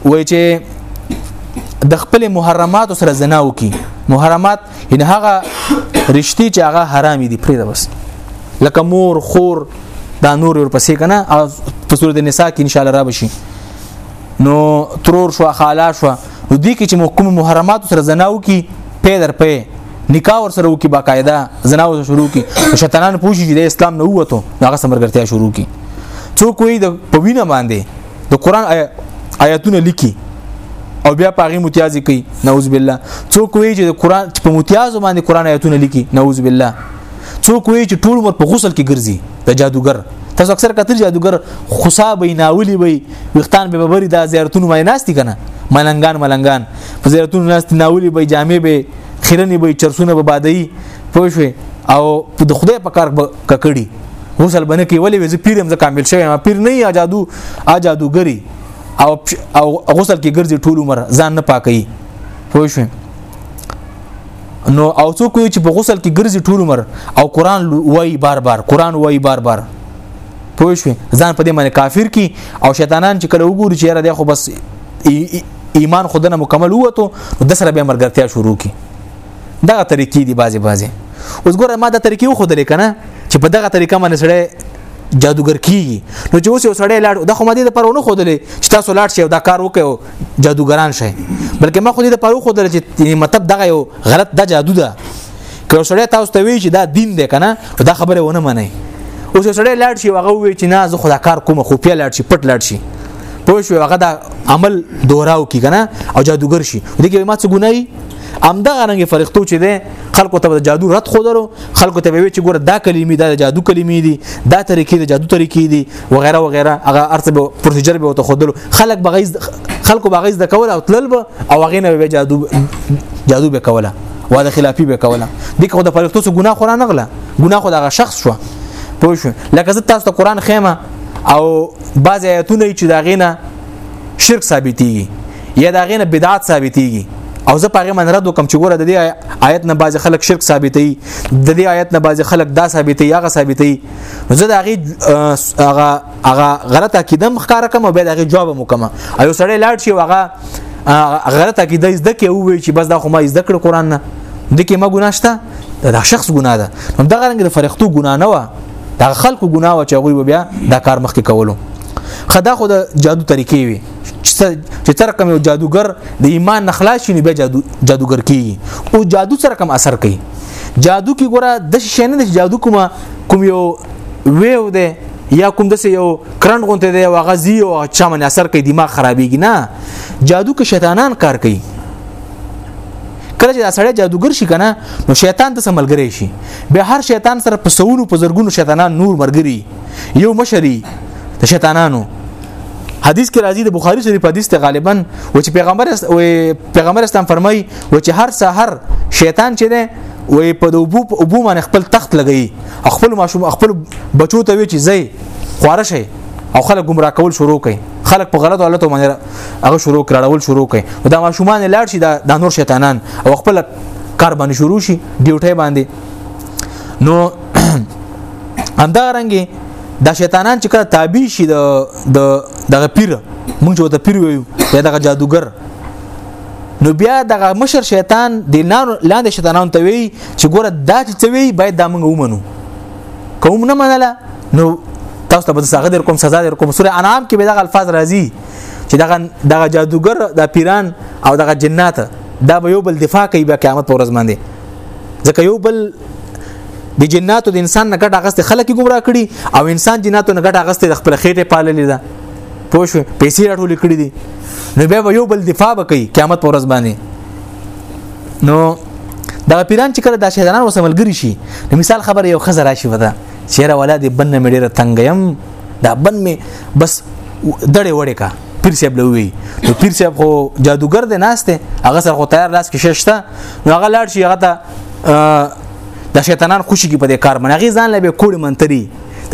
وای چې د خپل محرمات سره زنا وکي محرمات ان هغه رشتي چې هغه حرام دي پرې ده بس لکه مور خور دا نور ور پسې کنه په سورته نساء کې ان شاء الله را بشي نو ترور شو خالا شو نو دي کې چې محکم محرمات سره زناو کې پې در پې نکاح ور سره وکي باقاعده زناو شروع کې شیطانان پوښي چې د اسلام نه وته هغه سمرګرتیا شروع کې څوک وي د پوینه باندې د قران آیاتونه لیکي او بیا پاغي متیازي کوي نعوذ بالله څوک وی چې د قران په متیازو باندې قران آیاتونه لیکي نعوذ بالله څوک وی چې ټول مر په غسل کې ګرځي د جادوګر تاسو اکثر کتل جادوګر خصاب ناولی وي وختان به ببري د زیارتونو مې ناشتي کنه ملنګان ملنګان په زیارتونو ناشتي ناولی به جامې به خیرنې به چرسونه به بادای پوه شوي او د خدای په کار ککړي غسل بنه کې ولې زه پیرم زه کامل شوی ما پیر نه یا جادو ا جادوګری او او غسل کې ګرځي ټول عمر ځان نه پاکي پوه شو نو او څوک چې په غسل کې ګرځي ټول عمر او قران وای بار بار قران وای بار بار پوه شو ځان په دې باندې کافر کی او شیطانان چې کله وګوري چې را دی خو بس ایمان خودنه مکمل وته د سره به مرګرتیا شروع کی دغه طریقې دي بازي بازي اوس ګوره ما دا طریقې خو درې کنه چې په دغه طریقه باندې سره جادوګر کیږي نو چې اوس یو سړی لاړ د خو مده د پرونو خو دلې چې تاسو لاړ شئ دا کار وکړو جادوګران شئ بلکې ما خو دې د پرو خو دلې چې مطلب دغه یو غلط د جادو ده که سړی تاسو ته وی چې دا دین دی کنه دا خبره ونه منئ اوس سړی لاړ شي هغه وی چې نه زه خدا کار کوم خو پیا لاړ شي پټ لاړ شي پوه شو هغه دا عمل دوراو کی کنه او جادوګر شي دغه ما څه ګنای همدغه رنګ فرښتو چې ده خلکو ته جادو رد خو درو خلکو ته وی چې ګوره دا کلمې دا جادو کلمې دي دا طریقې د جادو طریقې دي وغیرہ وغیرہ هغه ارته به پروسیجر به وته خودلو خلک بغیز خلکو بغیز د کول او تلل به او هغه نه به جادو جادو به کوله وا د خلافي به کوله د کو د فرښتو څخه ګناه خورا نغله ګناه خو دغه شخص شو پوه شو لکه زه تاسو ته قران خېمه او بعض آیتونه چې دا غینه شرک ثابتېږي یا دا غینه بدعت ثابتېږي او زه پاره من رد وکم چې ګوره د دې آیت نه باز خلک شرک ثابتې د دې آیت نه باز خلک دا ثابتې هغه ثابتې زه دا غي هغه هغه غلط عقیدم ښکار کوم او به دا غي جواب وکم او سړی لاړ شي هغه غلط عقیده زده کې وي چې بس دا خو ما زده کړ قران نه د کې ما ګناشته دا شخص ګناه ده نو دا غرنګ د فرښتو ګناه نه و دا خلکو ګناه و چې هغه بیا دا کار مخکې کولو خدا خو د جادو طریقې وي چې تر کوم یو جادوګر د ایمان نخلاص شي به جادو جادوګر کیږي او جادو سره کوم اثر کوي جادو کې ګوره د شینه د جادو کومه کوم یو ویو ده یا کوم د یو کرنټ غونته دی او غزي او چا من اثر کوي دماغ خرابېږي نه جادو کې شیطانان کار کوي کله چې دا سړی جادوګر شي کنه نو شیطان ته سملګری شي به هر شیطان سره په سونو په زرګونو شیطانان نور مرګري یو مشري د شیطانانو حدیث کې راځي د بخاری شریف حدیث ته غالبا و چې پیغمبر او پیغمبر اسلام فرمایي و چې هر سحر شیطان چې ده و په دوبو په ابو باندې خپل تخت لګي خپل ماشوم خپل بچو ته وی چې زی خواره شي او خلک گمراه کول شروع کوي خلک په غلط حالت باندې هغه شروع کړهول شروع کوي دا ماشومان لاړ شي دا نور شیطانان او خپل کار باندې شروع شي ډیوټي باندې نو همدارنګه دا شیطانان چې کله تابع شي د د دغه پیر موږ چې ته پیر ویو یا دغه جادوګر نو بیا دغه مشر شیطان د لاندې شیطانانو ته وی چې ګوره دا چې ته وی باید دا موږ ومنو کوم نه منله نو تاسو ته به څنګه در کوم سزا در کوم سوره انعام کې به دغه الفاظ راځي چې دغه دغه جادوګر د پیران او دغه جنات دا به یو بل دفاع کوي بیا قیامت پر ورځ باندې ځکه یو بل د جناتو د انسان نه ګټه اغسته خلک ګمرا کړي او انسان جناتو نه ګټه اغسته د خپل خېټه پاللې ده پوه شو پیسې راټول کړې دي نو بیا یو بل دفاع وکړي قیامت پر ورځ باندې نو دا پیران چې کله د شهیدانو وسملګری شي نو مثال خبره یو خزر راشي ودا چیرې ولا دې بن مې ډېر تنگ يم دا بن مې بس دړې وړې کا پیر صاحب لوي نو پیر صاحب خو جادوګر دی ناشته هغه سره خو تیار لاس کې ششته نو هغه لاړ شي هغه ته د شیطانان خوشي کې په دې کار باندې غي ځان لبه کوړي منتري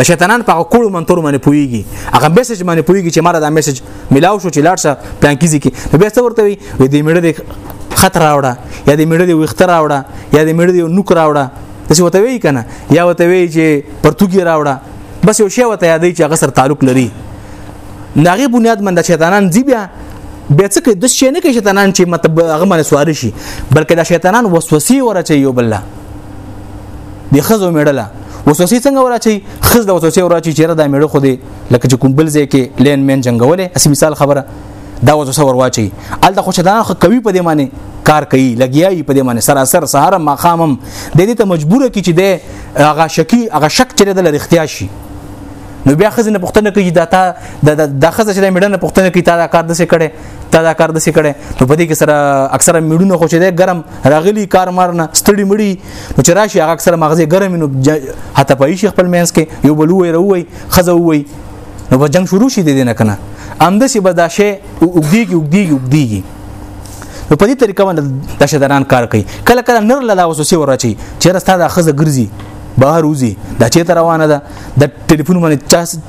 د شیطانان په کوړو منتور باندې پويږي هغه میسج باندې پويږي چې ماره دا میسج ملاو شو چې لاړ شه پلان کیږي کې نو بیا څه ورته وي وې دې میړه دې خطر راوړه یا دې میړه دې وختر راوړه یا دې میړه دې نوک راوړه څه وته وی کنه یا وته وی چې پرتګي راوړه بس یو شی وته یادې چې هغه سره تعلق لري ناغي بنیاد من د شیطانان زی بیا بیا څه کوي د شي نه کوي شیطانان چې مطلب هغه باندې سوار شي بلکې دا شیطانان وسوسې ورچي یو بل د خزو میړله وسوسې څنګه ورچي خز د وسوسې ورچي چیرې دا میړه خو دې لکه چې کوم بل ځای کې لین مین جنگولې اسی مثال خبره دا وسوسه ورواچي ال د خو شیطانان خو کوي په دې معنی کار کوي لګیایي په دې معنی سراسر سهار ما خامم د دې ته مجبور کی چې د هغه شکی هغه شک چیرې د لري اختیار شي نو بیا خزه نه پښتنه کوي دا تا د خزه چې د میډنه پښتنه کوي تا دا کار دسه کړي تا دا کار دسه کړي نو په دې کې سره اکثره میډونه خو چې ده ګرم راغلي کار مارنه ستړي مړي نو چې راشي هغه اکثره مغزه ګرم نو حتی په شیخ خپل مینس کې یو بل وای روي خزه وای نو په جنگ شروع شي دې نه کنه امده سي بداشه وګديږي وګديږي وګديږي نو په دې طریقه باندې د شدران کار کوي کله کله نر لدا وسوسه ورچی چې رستا د خزه ګرځي بهر وزي دا چې روانه ده د ټلیفون باندې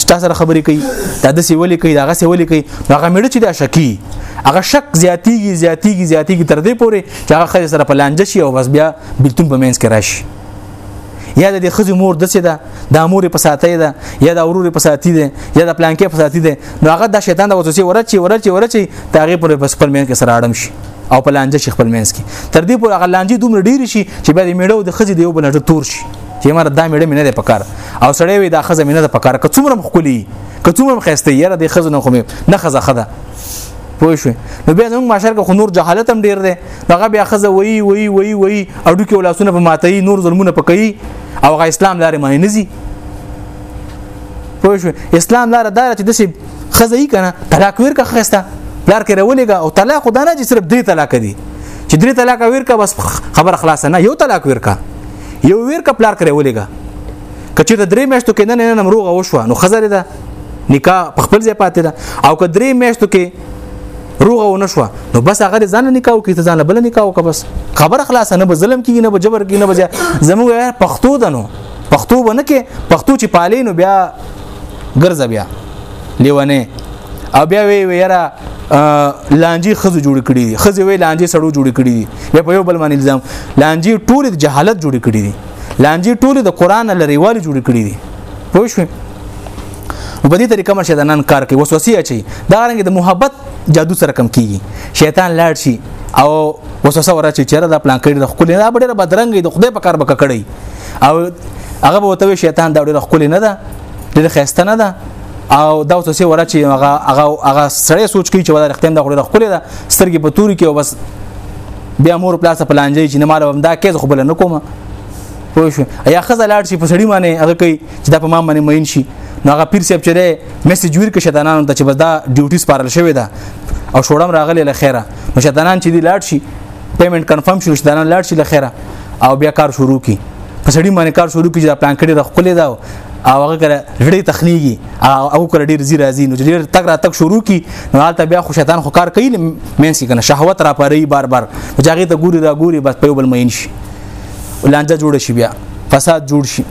چا سره خبرې کوي دا د سی ولې کوي دا غسه ولې کوي هغه میړه چې دا شکی هغه شک زیاتیږي زیاتیږي زیاتیږي تر دې پورې چې هغه خځه سره په لانجه شي او بس بیا بلتون په مینس کې راشي یا د خځې مور دسه ده د مور په ساتي ده یا د اورور په ساتي ده یا د پلانکې په ساتي ده نو هغه د شیطان د وسوسې ورچی ورچی ورچی تاغه پر بس خپل مینس کې سره اړم شي او په لانجه شي خپل مینس کې تر دې پورې هغه لانجه دومره ډیر شي چې بیا د میړو د خځې د یو بل تور شي چې مر دا میړه مینه ده پکار او سړی وي دا خزه مینه ده پکار که څومره مخکلی که څومره خسته یره د خزه نه خو نه خزه خده پوه شو نو بیا زموږ معاشر کې نور جهالت هم ډیر دی هغه بیا خزه وی وی وی وی اډو کې ولاسونه په ماتې نور ظلمونه پکې او غا اسلام لارې معنی نزي پوه شو اسلام لار دار چې دسی خزه یې کنه طلاق ورکه خسته لار کې راولېګا او طلاق خدانه چې صرف دې طلاق دی چې درې طلاق ورکه بس خبر خلاص نه یو طلاق ورکه یو ویر کپلار کړی ولېګا کچې د درې میاشتو کې نه نه نه مروغه وشو نو خزر ده نکاح په خپل ځای پاتې ده او که درې میاشتو کې روغه و نشوه نو بس هغه ځان نکاح کوي ته ځان بل نکاح وکړه بس خبر خلاص نه به ظلم کیږي نه به جبر کیږي نه به زموږ پښتو دنو پښتو بنه کې پښتو چې پالې نو بیا ګرځه بیا لیونه او بیا وی ویرا لانجی خزو جوړ کړی دي خزو وی لانجی سړو جوړ کړی دي یا په یو بل باندې الزام لانجی ټول د جهالت جوړ کړی دي لانجی ټول د قران لریوال جوړ کړی دي پوه شو په دې طریقه مرشه د نن کار کوي وسوسه اچي دا رنګ د محبت جادو سره کم کیږي شیطان لاړ شي او وسوسه ورچې چیرې دا پلان کړی د خپل نه بډره بدرنګي د خدای په کار بک کړی او هغه به وتوي شیطان دا ډېر خپل نه ده ډېر خسته نه ده او دا اوس څه وره چې هغه هغه هغه سړی سوچ کوي چې ولا رختم دا خوري خپل دا سترګې په توري کې او بس بیا مور پلاسه پلانځي چې نه مال هم دا کېز خو بل نه کوم پوه شو یا خزه لاړ شي په سړی باندې هغه کوي چې دا په ما باندې مین شي نو هغه پیر صاحب چې میسج ویر کې شیطانانو ته چې بس دا ډیوټي سپارل شوی دا او شوړم راغلی له خیره نو شیطانان چې دی لاړ شي پیمنټ کنفرم شي شیطانان لاړ شي له خیره او بیا کار شروع کی په سړی باندې کار شروع کی چې دا پلان کړی د خپل دا او هغه کله ډېر تخنیږي او کله ډېر زی راځي نو ډېر تک را تک شروع کی نو حالت بیا خو شیطان خو کار کوي مینس کی کنه شهوت را پاري بار بار ځاګه ته ګوري را ګوري بس په بل مین شي لانجه جوړ شي بیا فساد جوړ شي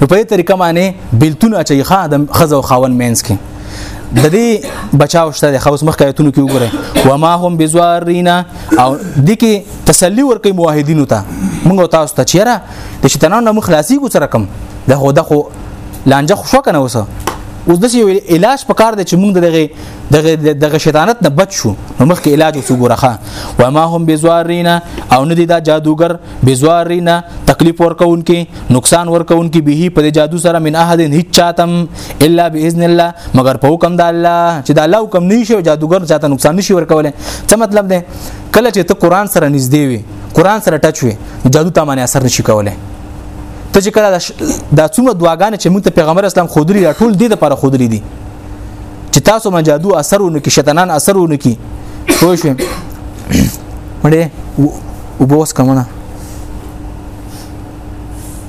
نو په دې طریقه باندې بلتون اچي خا د خزو خاون مینس کی د دې بچاو شته د خوس مخ کایتونو کې وګوره و ما هم بزوارینا او د کې تسلی ورکې موحدینو ته موږ تاسو ته چیرې د شیطانانو نه مخلاصي کو سره کم د هو د خو لانجه خو شو کنه وسه اوس د یو علاج په کار دی چې موږ دغه دغه دغه شیطانت نه بچ شو نو مخکې علاج وسو ګورخه و ما هم بزوارینا او نه دي دا جادوګر بزوارینا تکلیف ورکوونکې نقصان ورکوونکې به په جادو سره من احد هیڅ چاتم الا باذن الله مگر په حکم د الله چې د الله حکم نه شي جادوګر چاته نقصان نشي ورکولای څه مطلب دی کله چې ته قران سره نږدې وي قران سره ټچ وي جادو ته باندې اثر نشي کولای ته چې کله دا څومره دعاګانې چې موږ ته پیغمبر اسلام خودري دا ټول دې لپاره خودري دي چې تاسو باندې جادو اثر ونکي شیطانان اثر ونکي خو شو مړې وبوس کمنه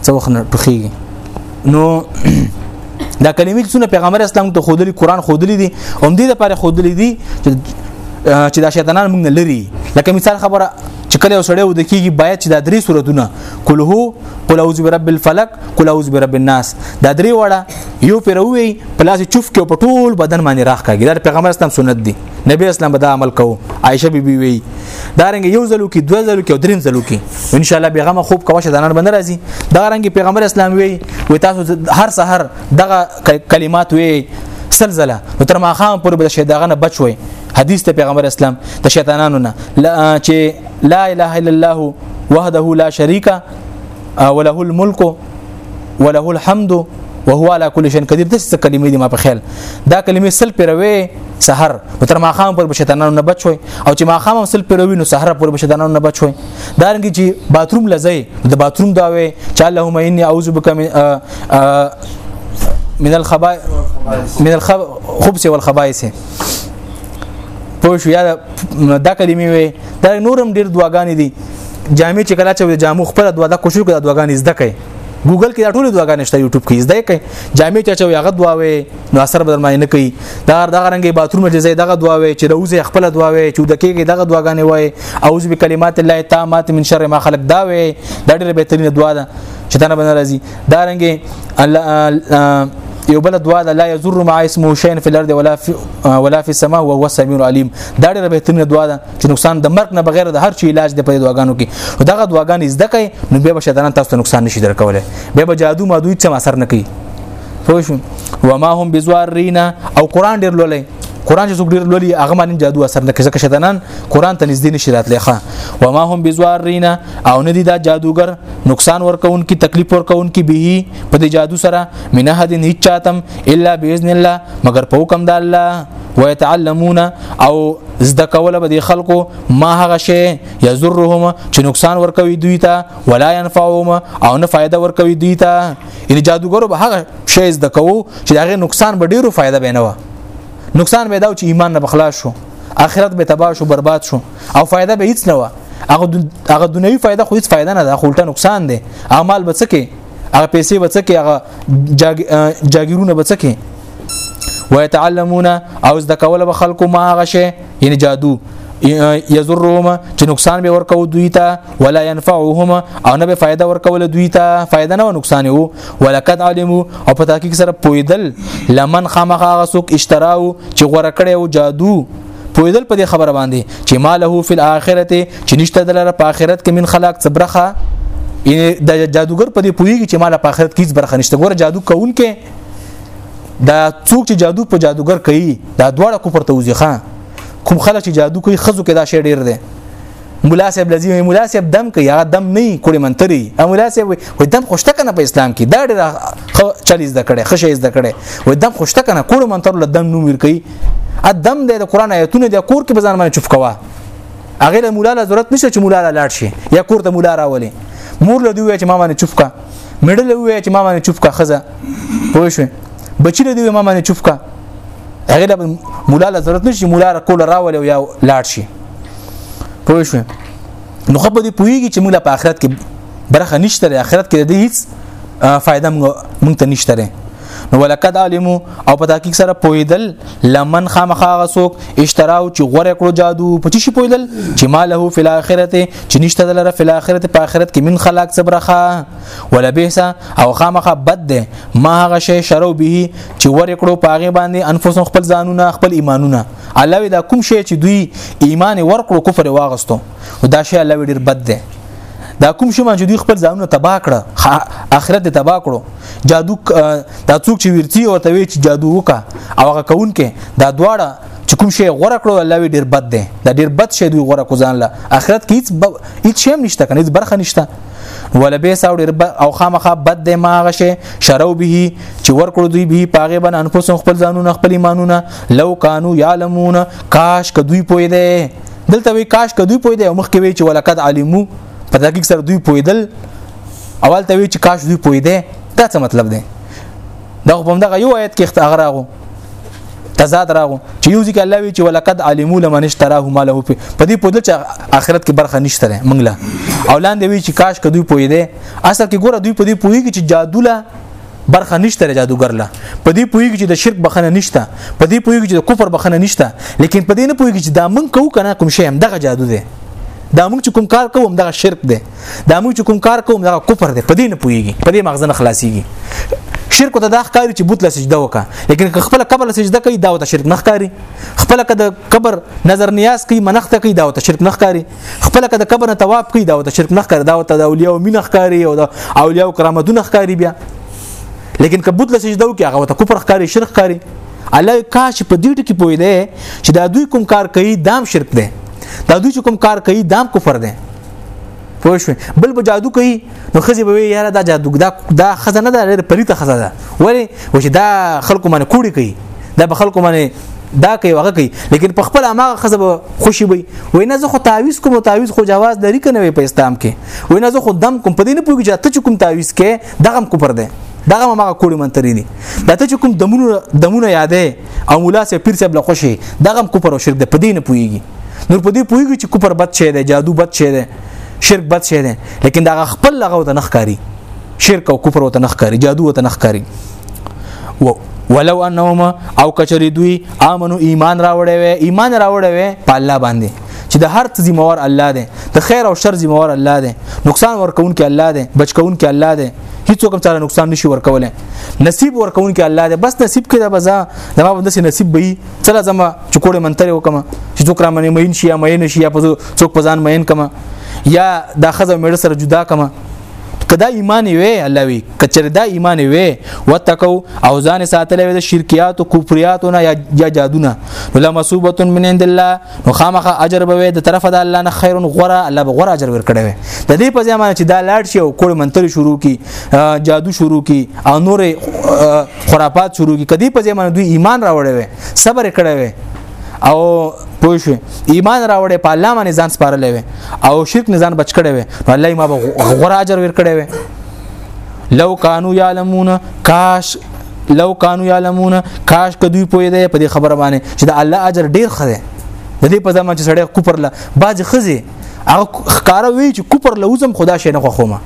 څو وخت نه ټخیږي نو دا کلمې چې پیغمبر اسلام ته خودلی قران خودلی دي هم دې لپاره خودلی دي چې دا شیطانان موږ نه لري لکه مثال خبره چې کله یو سړی ود کیږي باید چې دا درې صورتونه قل هو قل اعوذ برب الفلق قل اعوذ برب الناس دا درې وړه یو پیروي پلاس چوف کې په ټول بدن باندې راخ کاږي دا پیغمبر اسلام سنت دي نبی اسلام به دا عمل کوو عائشه بي بي وی دا رنګ یو ځلو کې دوه ځلو کې او دریم ځلو کې ان شاء الله بیغمه خوب کوه شه دانر بنر راځي دا رنګ پیغمبر اسلام وی و تاسو هر سحر دغه کلمات وی سلزله نو تر ما خام پر به شیداغنه بچوي حدیث ته پیغمبر اسلام د شیطانانو نه چې لا اله الا الله وحده لا شریک وله الملک وله الحمد وهو على كل شيء قدير د څه کلمې دي ما په خیال دا کلمې سل پیروي سحر تر ما خام پر بشیطانانو نه بچوي او چې ما خام سل پیروي نو سحر پر بشیطانانو نه بچوي دا رنګ چې باتروم لځي د باتروم دا وي چې اللهم اني اعوذ بك من من الخبائ من الخبث والخبائث پوه شو یا دا کلمې وي دا نورم ډیر دواګانې دي جامې چې کله چې جامو خپل دوا د کوشش کوي دواګان زده کوي ګوګل کې دا ټول دواګان شته یوټیوب کې زده کوي جامې چې چا هغه دوا وي نو اثر بدل معنی نه کوي دا دغه رنګي باتروم چې زید دغه دوا وي چې روزه خپل دوا وي چې د کېږي دغه دواګان وي اعوذ بکلمات الله تامات من شر ما خلق دا وي دا ډېر بهترین دوا ده چې تنه بنه راځي دا رنګي الله یو بل دعا د لا یزر مع اسمه شین فی الارض ولا فی ولا فی السماء وهو السمیع العلیم دا ډېره بهترینه دعا ده چې نقصان د مرګ نه بغیر د هر چي علاج د په دواګانو کې دغه دواګانې زده کوي نو به شیطان تاسو ته نقصان نشي درکولای به به جادو مادوی څه اثر نه کوي پوه شو وما هم بزوارینا او قران ډیر لولای قران چې څوک ډیر لولي هغه باندې جادو اثر نه کوي ځکه شیطانان قران ته نږدې نشي راتلی ښه و ما هم بزوارینا او نه دي دا جادوګر نقصان ورکون کی تکلیف ورکون کی به په دې جادو سره منه هد نه چاتم الا باذن الله مگر په حکم د الله ويتعلمون او زده کوله به دي خلکو ما هغه شی یزرهم چې نقصان ورکوي دوی ته ولا ينفعهم او نه فائدہ ورکوي دوی ته ان جادوګرو به هغه شی زده کوو چې هغه نقصان به ډیرو فائدہ بینه و نقصان به دا چې ایمان نه بخلاص شو اخرت به تباہ شو برباد شو او فائدہ به هیڅ نه و هغه هغه دنیوي فائدہ خو هیڅ فائدہ نه ده خو نقصان دی اعمال بچکه هغه پیسې بچکه هغه جاګیرونه بچکه ويتعلمون او زده کول به خلکو ما هغه شي یعنی جادو یزرهم چې نقصان به ورکو دوی ته ولا ينفعهم او نه به فائدہ ورکول دوی ته فائدہ نه نقصان وو ولقد علموا او په تحقیق سره پویدل لمن خامخا غسوک اشتراو چې غوړه کړي او جادو پویدل په دې خبره باندې چې ماله فی الاخرته چې نشته دلاره په اخرت کې من خلاق صبرخه د جادوګر په دې پویږي چې مال په اخرت کې هیڅ برخه نشته ګوره جادو کوونکې دا څوک چې جادو په جادوګر کوي دا دواړه کو پر توزی خان کوم خلک چې جادو کوي خزو کې دا شی ډیر دی مولا صاحب لذي مولا صاحب دم کوي هغه دم نه کوړي منتري مولا صاحب وي دم خوشته کنه په اسلام کې دا ډېر چلیز د کړي خشه از د کړي وي دم خوشته کنه کوړي منتر له دم نوم ور کوي ا دم د قران آیتونه د کور کې بزان باندې چوف کوا هغه له مولا له ضرورت نشته چې مولا لاړ شي یا کور ته مولا راولي مور له دوی چې ما باندې چوف کا مړه له وې چې ما باندې چوپ کا خزه پوه شو بچی له دې ما باندې چوپ کا هغه له مولا له ضرورت نشي مولا را کول راول او یا لاړ شي پوه شو نو خو به دې پوېږي چې مولا په آخرت کې برخه نشته آخرت کې د هیڅ فائدہ مونږ ته نشته نو ولقد علمو او په تحقیق سره پویدل لمن خامخا غسوک اشتراو چې غوړه کړو جادو په چی شي پویدل چې ماله فی الاخرته چې نشته دلره فی الاخرته په اخرت کې من خلاق صبرخه ولا بهسا او خامخا بد ده ما هغه شی شرو به چې ور کړو پاغه باندې انفسهم خپل ځانونه خپل ایمانونه علاوه دا کوم شی چې دوی ایمان ور کړو کفر واغستو دا شی علاوه ډیر بد ده دا کوم شی باندې دوی خپل ځانونه تباہ کړه آخرت دې تباہ کړو جادو دا څوک چې ورتی او ته وی چې جادو وکا او هغه کون کې دا دواړه چې کوم شی غوړه کړو الله وی ډیر بد دی دا ډیر بد شی دوی غوړه کو ځان له آخرت کې هیڅ ب... هیڅ شی نشته کنه هیڅ برخه نشته ولا به ساو ډیر او خامخه بد دی ما هغه شی شرو به چې ور کړو دوی به پاغه بن انفسهم خپل ځانونه خپل ایمانونه لو کانو یعلمون کاش که دوی پوی دی دلته وی کاش کدوی پوی دی او مخکې وی چې ولقد علمو په دقیق سره دوی پویدل اول ته وی چې کاش دوی پوی دی دا څه مطلب دی دا په دغه یو آیت کې اختیار راغو تضاد راغو چې یو ځکه الله وی چې ولقد علمو لمن اشتراه ما له په دې پوه چې آخرت کې برخه نشته لري منګله اولان دی وی چې کاش کدوې پوی دی اصل کې ګوره دوی په دې پوهیږي چې جادو له برخه نشته له جادوګر له په دې پوهیږي چې د شرک بخنه نشته په دې پوهیږي چې د کفر بخنه نشته لیکن په دې نه پوهیږي چې دا مونږ کوو کنه کوم شی هم دغه جادو دی دا مونږ چې کوم کار کوو هم دغه شرک دی دا مونږ چې کوم کار کوو هم دغه کفر دی په دې نه پوهیږي په دې مغزه نه خلاصيږي شرک ته دا ښکاری چې بت له سجده وکا لیکن که خپل قبر له سجده کوي دا ته شرک نه ښکاری خپل که د قبر نظر نیاز کوي منښت کوي دا ته شرک نه ښکاری خپل کده قبر نه تواب کوي دا او د شرک نه ښکار دا او د اولیاء او مين ښکاری او د اولیاء او کرامتونه ښکاری بیا لیکن کبوت له سجده وکي هغه ته کفر ښکاری شرک ښکاری الله کاش په دې ټکی پوي دی چې دا دوی کوم کار کوي دام شرک دی دا دوی چې کوم کار کوي دام کفر دی پوه شو بل په جادو کوي نو خزي به یاره دا جادو دا دا خزنه ده لري پلیته خزنه ده ولی و چې دا خلکو باندې کوړی کوي دا به خلکو باندې دا کوي هغه کوي لیکن په خپل اماغه خزه به خوشي وي وای نه زه خو تعویز کوم تعویز خو جواز لري کنه وي په اسلام کې وای نه زه خو دم کوم په دې نه پوهیږي چې ته کوم تعویز کې دغه کو پر ده دغه ما کوړی منتري دي دا ته کوم دمونه دمونه یادې او مولا سه پیر صاحب له خوشي دغه کو پر شرک ده په دې نه پوهیږي نور په دې پوهیږي چې کو پر بد شي ده جادو بد شي ده شرک بد شي دي لیکن دا خپل لغو ته نخکاری شرک او کفر ته نخکاری جادو ته نخکاری و ولو انهم او کچری دوی امنو ایمان راوړې وي ایمان راوړې وي په الله باندې چې د هر څه ذمہوار الله دی د خیر او شر ذمہوار الله دی نقصان ورکون کې الله دی بچ کون کې الله دی هیڅ کوم چاله نقصان نشي ورکولای نصیب ورکون کې الله دی بس نصیب کې دا بزا دا ما بندسي نصیب به څه لازم چې کوړې منتره وکم چې څوک را منې مین شي یا مین شي یا په څوک په ځان مین کما یا دا خزه مېړه سره جدا کما کدا ایمان وي الله وي کچر دا ایمان وي وتقو او ځان ساتلې د شرکیات او کفریات نه یا جادونه ولا مصوبه من عند الله نو خامخه اجر به د طرف د الله نه خیر غره الله به غره اجر ورکړي وي د دې په ځای چې دا لاړ شي او کول منتر شروع کی جادو شروع کی او نور خرافات شروع کی کدی په ځای باندې دوی ایمان راوړی وي صبر کړی وي او پوه شو ایمان راوړې په الله باندې ځان سپارلې وي او شرک نه ځان بچ کړي وي الله یې ما به غوړه اجر ور کړی وي لو کانو یعلمون کاش لو کانو یعلمون کاش کدی پوی دی په دې خبره باندې چې د الله اجر ډیر خره د دې په ځما چې سړی کوپر لا باز خزي هغه خکاره وی چې کوپر لوزم خدا شي نه خوخومه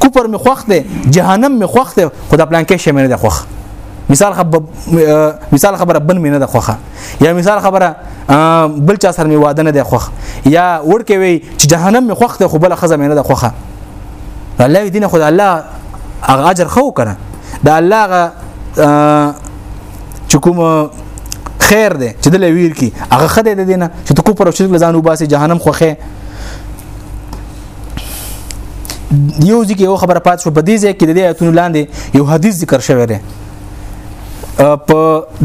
کوپر می خوخ دی جهنم می خوخ دی خدا پلان کې شمه نه دی خوخ مثال خبر مثال خبره بن مینه د خوخه یا مثال خبره بل چا سره می واده نه د خوخه یا ورکه وی چې جهنم می خوخه خو بل خزه مینه د خوخه الله دین خدای الله هغه اجر خو کنه د الله هغه چې کوم خیر دی چې د لویر کی هغه خدای د دینه چې ته کو پر شرک لزان وباسي جهنم خوخه یو ځکه یو خبره پات شو په دې ځای کې د دې آیتونو لاندې یو حدیث ذکر شوی دی په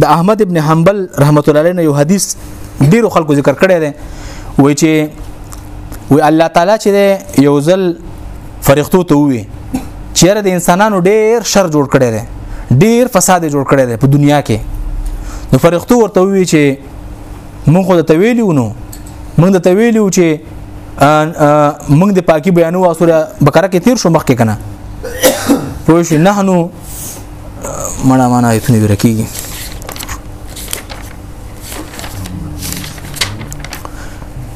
د احمد ابن حنبل رحمت الله علیه یو حدیث ډیرو خلکو ذکر کړی دی وای چې وی الله تعالی چې یو ځل فرښتو ته وی چیرې د انسانانو ډیر شر جوړ کړی دی ډیر فساد جوړ کړی دی په دنیا کې نو فرښتو ورته وی چې مونږ خو ته ویلو نو مونږ ته ویلو چې مونږ د پاکي بیانو واسوره بقره کې تیر شو مخکې کنه پوه شو نه نو مړه معنا ایتونه ورکیږي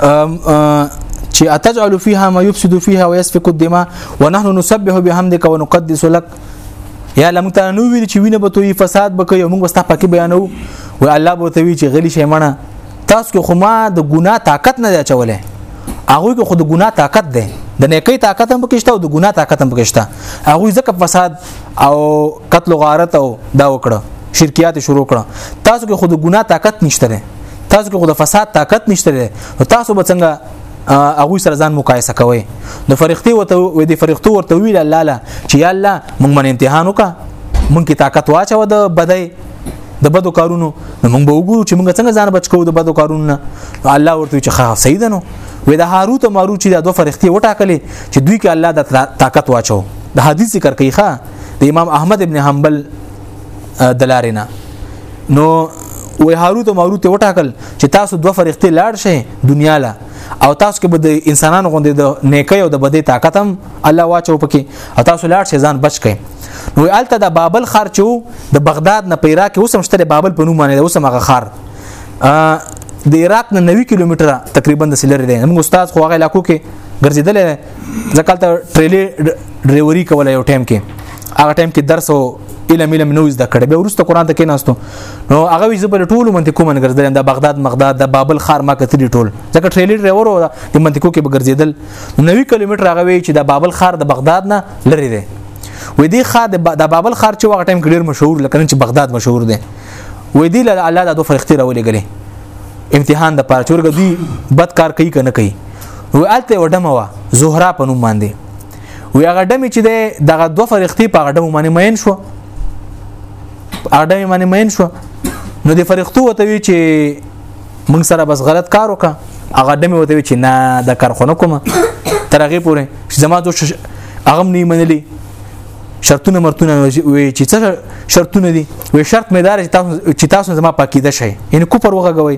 ام چې اتجعل فيها ما يفسد فيها ويسفك الدماء ونحن نسبح بحمدك ونقدس لك یا لم تنو ویل چې وینه به توي فساد به کوي موږ وستا پکې بیانو و الله به توي چې غلی شي مړه تاسو کو خما د ګناه طاقت نه چولې هغه کو خود ګناه طاقت ده د نیکی طاقت هم پکشته او د ګناه طاقت هم پکشته هغه ځکه فساد او قتل غارت او دا وکړه شرکیات شروع کړه تاسو کو خود ګناه طاقت نشته تاسو کو خود فساد طاقت نشته تاسو به څنګه هغه سره ځان مقایسه کوي نو فرښتي وته وې دي فرښتو ورته ویل الله لا چې یا الله موږ من امتحان وکا موږ کې طاقت واچو د بدای د بدو کارونو نو موږ به وګورو چې موږ څنګه ځان بچ کوو د بدو کارونو نه الله ورته چې ښه صحیح ده نو وې د هاروت او ماروت چې د دوه فرښتې وټاکلې چې دوی کې الله د طاقت واچو د حدیث ذکر کوي ښا د امام احمد ابن حنبل د لارې نه نو وې هاروت او ماروت وټاکل چې تاسو دوه فرښتې لاړ شئ دنیا له او تاسو کې به د انسانانو غوندې د نیکي او د بدې طاقت هم الله واچو پکې او تاسو لاړ شئ ځان بچ کړئ نو الته د بابل خار چې د بغداد نه پیرا کې اوسم شته بابل په نوم باندې اوسم هغه خار د عراق نه 90 کیلومتره تقریبا د سلری دی موږ استاد خو هغه علاقو کې ګرځیدل ځکه ته ټریلې ډرایوري کوله یو ټایم کې هغه ټایم کې درس او علم علم نو زده کړ به ورسته قران ته کې ناستو نو هغه وی زبر ټول منطقو من ګرځیدل د بغداد مغداد د بابل خار ما کتلی ټول ځکه ټریلې ډرایور و د منطقو کې بګرځیدل 90 کیلومتر هغه وی چې د بابل خار د بغداد نه لری دی وې دی خا د بابل خار چې وغه ټایم کې ډیر مشهور لکه چې بغداد مشهور دی وې دی له الله د دوه فرښتې راولې غلې امتحان د پاره چورګه دی بد کار کوي کنه کوي وی الته یو ډمه وه زهرا په نوم باندې وی هغه ډمه چې ده دغه دوه فرښتې په هغه ډمه باندې مین شو هغه ډمه باندې مین شو نو د فرښتو وته وی چې موږ سره بس غلط کار وکړه هغه ډمه وته وی چې نه د کار خونه کوم ترغه پوره زما دو هغه نه منلی شرطونه مرتونه وي چې څه شرطونه دي وي شرط مې دار چې تاسو چې تاسو زما پاکیده شي یعنی کوپر وغږوي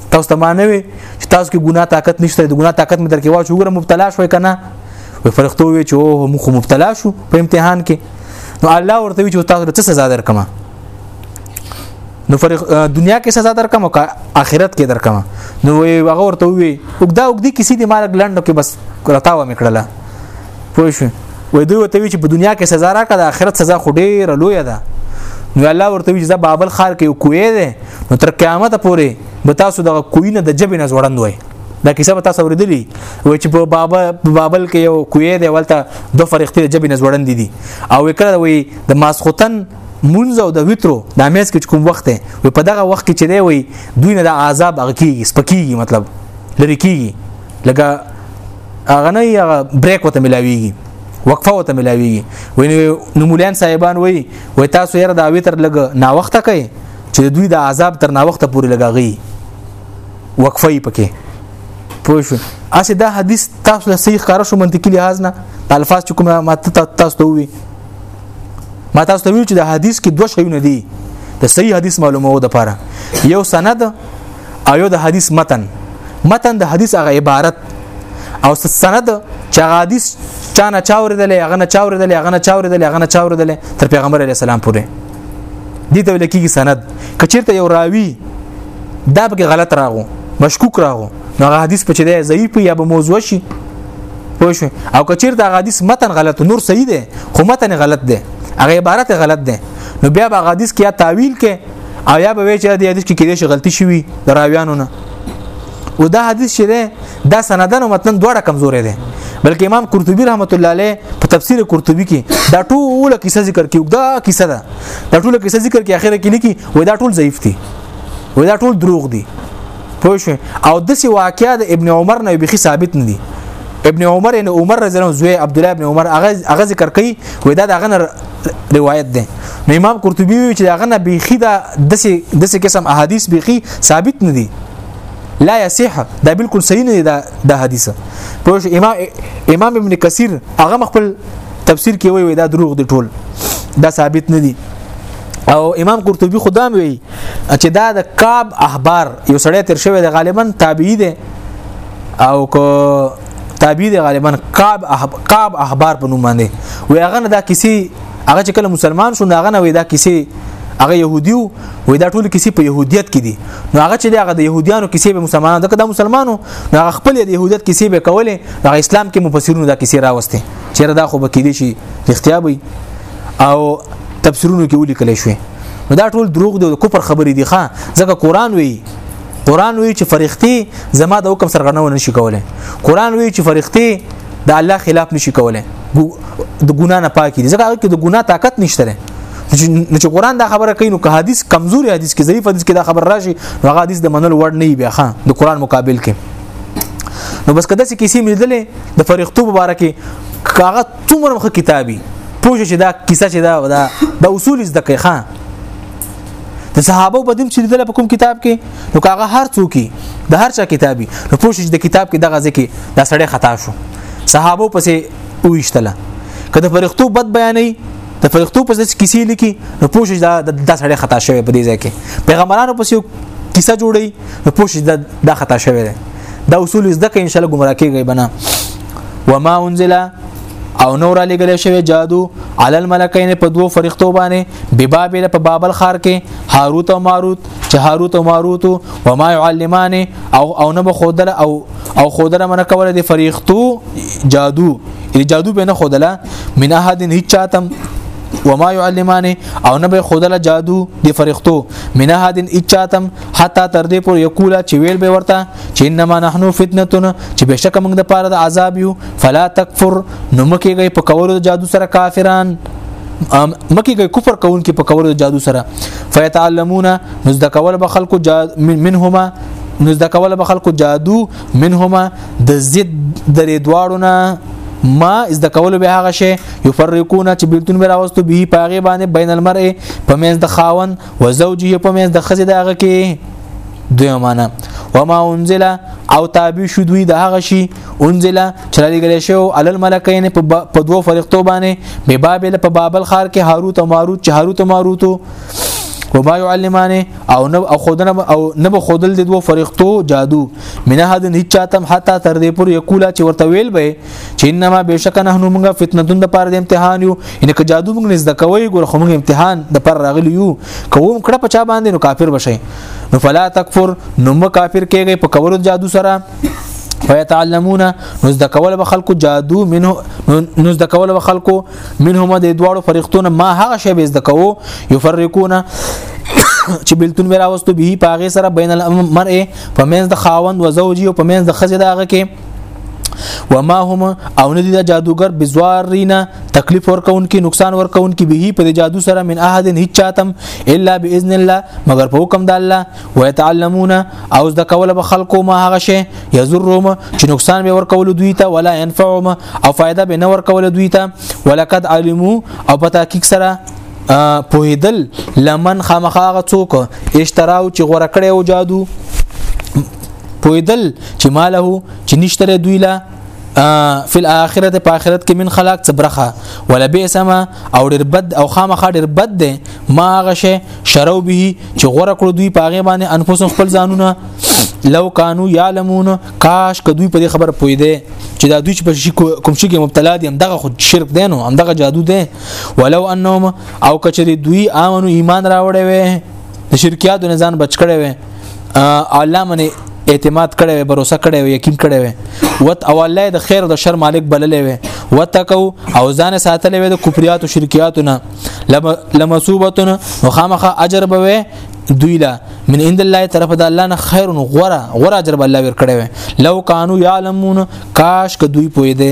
تاسو ته معنی وي چې تاسو کې ګناه طاقت نشته د ګناه طاقت مې درکې واو چې وګوره مبتلا شوي کنه وي فرښتو وي چې او مخ مبتلا شو په امتحان کې نو الله ورته وي چې تاسو ته سزا درکم نو فرق دنیا کې سزا درکم او آخرت کې درکم نو هغه ورته وي وګدا وګدي کسی دی مال ګلند کې بس رتاوه میکړله پوه شو وای دوی ورته وی چې په دنیا کې سزا راکړه د آخرت سزا خو ډیره لوی ده نو الله ورته وی چې بابل خار کې کوی دی نو تر قیامت پورې به تاسو دغه کوی نه د جبې نه ځوړند وای دا کیسه به تاسو ورېدلې و چې په بابا په بابل کې یو کوی دی ولته دوه فرښتې جبې نه ځوړند دي او وکړه وی د ماسختن مونږ او د ویترو د امیز کې کوم وخت دی په دغه وخت کې چې دی وی دوی نه د عذاب هغه کیږي سپکیږي مطلب لری کیږي لکه هغه نه هغه بریک وته ملاویږي وقفه وته ملاویږي ویني نو مولان صاحبان وای وای تاسو یې دا وتر لګ نا وخت کوي چې دوی د عذاب تر نا وخت پورې لګاغي وقفه یې پکې پوه شو اسه دا حدیث تاسو له صحیح کار شو منطقي لحاظ نه الفاظ کوم ما تاسو ته وی ما تاسو ته وی چې د حدیث کې دوه شیونه دي د صحیح حدیث معلومه و د پاره یو سند ایو د حدیث متن متن د حدیث هغه عبارت او سند چې هغه حدیث چا نه چاوردل هغه نه چاوردل هغه نه چاوردل هغه نه چاوردل تر پیغمبر علی السلام پورې دي ته لکېږي سند کچیرته یو راوی دا به غلط راغو مشکوک راغو نو هغه حدیث په چې دی ضعیف یا به موضوع شي پوه شو او کچیر دا حدیث متن غلط نور صحیح دی خو متن غلط دی هغه عبارت غلط دی نو بیا به حدیث کې تعویل کې او یا به وی چې د حدیث کې کېدې شي غلطي شوی دراویانو نه او دا حدیث چې ده دا سندن او متن دواړه کمزورې دي بلکې امام قرطبي رحمت الله علیه په تفسیر قرطبي کې دا ټول کیسه ذکر کیو دا کیسه ده دا ټول کیسه ذکر کې اخره کې لیکي و دا ټول ضعیف دي و دا ټول دروغ دي پوه شو او د سی واقعیا د ابن عمر نه بيخي ثابت نه دي ابن عمر ان عمر رضی الله عنه عبد الله ابن عمر هغه ذکر کوي و دا دغه روایت ده نو امام قرطبي وی چې هغه نه بيخي دا دسه دسه قسم احادیث بيخي ثابت نه دي لا يصح دا بالکل صحیح نه دا د حدیثه په امام امام ابن کثیر هغه خپل تفسیر کې وی دا دروغ دي ټول دا ثابت نه دي او امام قرطبي خدام وی چې دا د کعب احبار یو سړی تر شوی د غالبا تابعی دی او کو تابعی دی غالبا قاب احب قاب احبار په نوم باندې وی هغه نه دا کسی هغه چې کله مسلمان شو هغه نه وی دا کسی هغه يهوديو وې دا ټول کسی په يهوديت کې دي نو هغه چې هغه د يهوديانو کسی به مسلمانانو دغه د مسلمانو هغه خپل د يهوديت کسی به کوله هغه اسلام کې مفسرونو دا کسی راوستي چې دا خو به کېدی شي اختیابي او تفسیرونو کې ولیکل شوی نو دا ټول دروغ دي او کفر خبرې دي ښا ځکه قران وی قران وی چې فرښتي زما د حکم سرغنه نه شي کوله قران وی چې فرښتي د الله خلاف نشي کوله د ګنا نه پاکي دي ځکه چې د ګنا طاقت نشته نو چې قران دا خبره کوي نو که حدیث کمزوري حدیث کې ضعیف حدیث کې دا خبر راشي نو هغه حدیث د منل وړ نه وي بیا د قران مقابل کې نو بس کده سې کیسې ملدلې د فرښتو مبارکي کاغه څومره مخ کتابي پوه چې دا کیسه چې دا دا د اصول زده کوي خان د صحابه په دیم چې لیدل په کوم کتاب کې نو کاغه هر څوکي د هر چا کتابي نو پوه شي د کتاب کې دغه ځکه دا سړی خطا شو صحابه پسې وښتله کله فرښتو بد بیانې د فرښتو په ځکه کیسې لیکي نو پوه شي دا د سړی خطا شوی په دې ځای کې پیغمبرانو پسې کیسه جوړي نو پوه شي دا د خطا شوی دا اصول زده کې ان شاء الله گمراه کیږي بنا وما انزل او نور علی ګل شوی جادو علی الملکین په دوو فرښتو باندې ببابل په بابل خار کې هاروت او ماروت چې هاروت او ماروت و ما يعلمان او او نه بخودل او او خودل من کوله د فرښتو جادو یعنی جادو به نه خودله من احد هیڅ چاتم وما يعلمان او نه به خودله جادو د فرښتو من احد اچاتم حتا تر دې پور یقولا چې ویل به ورته چې انما نحنو فتنتون چې بشک موږ د پاره د عذاب یو فلا تکفر نو مکیږي په کولو جادو سره کافران مکیږي کفر کول کې په کولو جادو سره فیتعلمون نو د کول به خلکو منهما نو د کول به خلکو جادو منهما د ضد درې دواړو نه ما از د کول به هغه شی یفرقون چې بیلتون به راوستو به پاغه باندې بین المرء په منځ د خاون او زوجه په منځ د خزې دغه کې دوی معنا وما انزل او تابع شو دوی د هغه شي انزل چې لګل شو عل الملکین په دوو فرښتو باندې به بابل په بابل خار کې هاروت او ماروت چې هاروت او ماروت وما يعلمانه او نه او خودنه او نه به خودل د دوو فرښتو جادو منه هدن هیڅ چاتم حتا تر دې پور یقولا چې ورته ویل به چې انما بشک نه نو موږ فتنه دند پر د امتحان یو ان که جادو موږ نس د کوي ګور خو موږ امتحان د پر راغلی یو کوم کړه په چا باندې نو کافر بشي نو فلا تکفر نو م کافر کېږي په کولو جادو سره فیتعلمون نو د کول به خلکو جادو منه نو د کول به خلکو منهما د دواړو فرښتونه ما هغه شی به د کوو یفرقون چې بلتون میرا واستو به پاغه سره بین المرء پمنځ د خاوند و زوجي او پمنځ د خزې داغه کې وما هم او ندی دا جادوګر بزوارینا تکلیف ورکون کی نقصان ورکون کی به په جادو سره من احد هیڅ چاتم الا باذن الله مگر په حکم د الله ويتعلمون او د کول به خلقو ما هغه شی یزرهم چې نقصان به ورکول دوی ته ولا ينفعهم او فائدہ به نه ورکول دوی ته ولقد علموا او په تحقیق سره پوهیدل لمن خامخاغه څوک اشتراو چې غوړه کړی او جادو پویدل چې ماله چې نشتره دوی لا فی الاخرته په اخرت کې من خلاق تبرخه ولا بئس ما او ډیر بد او خامخا ډیر بد ده ما غشه شرو به چې غره کړو دوی په هغه باندې انفس خپل ځانونه لو کانو یعلمون کاش کدوی په خبر پوی دی چې دا دوی چې په شي کوم شي کې مبتلا دي هم دغه خود شرک دی نو هم دغه جادو دی ولو انهم او کچری دوی امنو ایمان راوړې وي د شرکیاتو نه ځان بچ کړي وي الله منه اعتماد کړي وي باور کړي وي یقین کړي وي وت او الله د خیر او د شر مالک بللې وي وتکو او ځان ساتلې وي د کفریات او شرکیات نه لمسوبتون مخامخه اجر به وي دوی لا من عند الله طرف د الله نه خیر او غره غره اجر به الله ور کړي وي لو کانوا يعلمون کاش که دوی پوي دي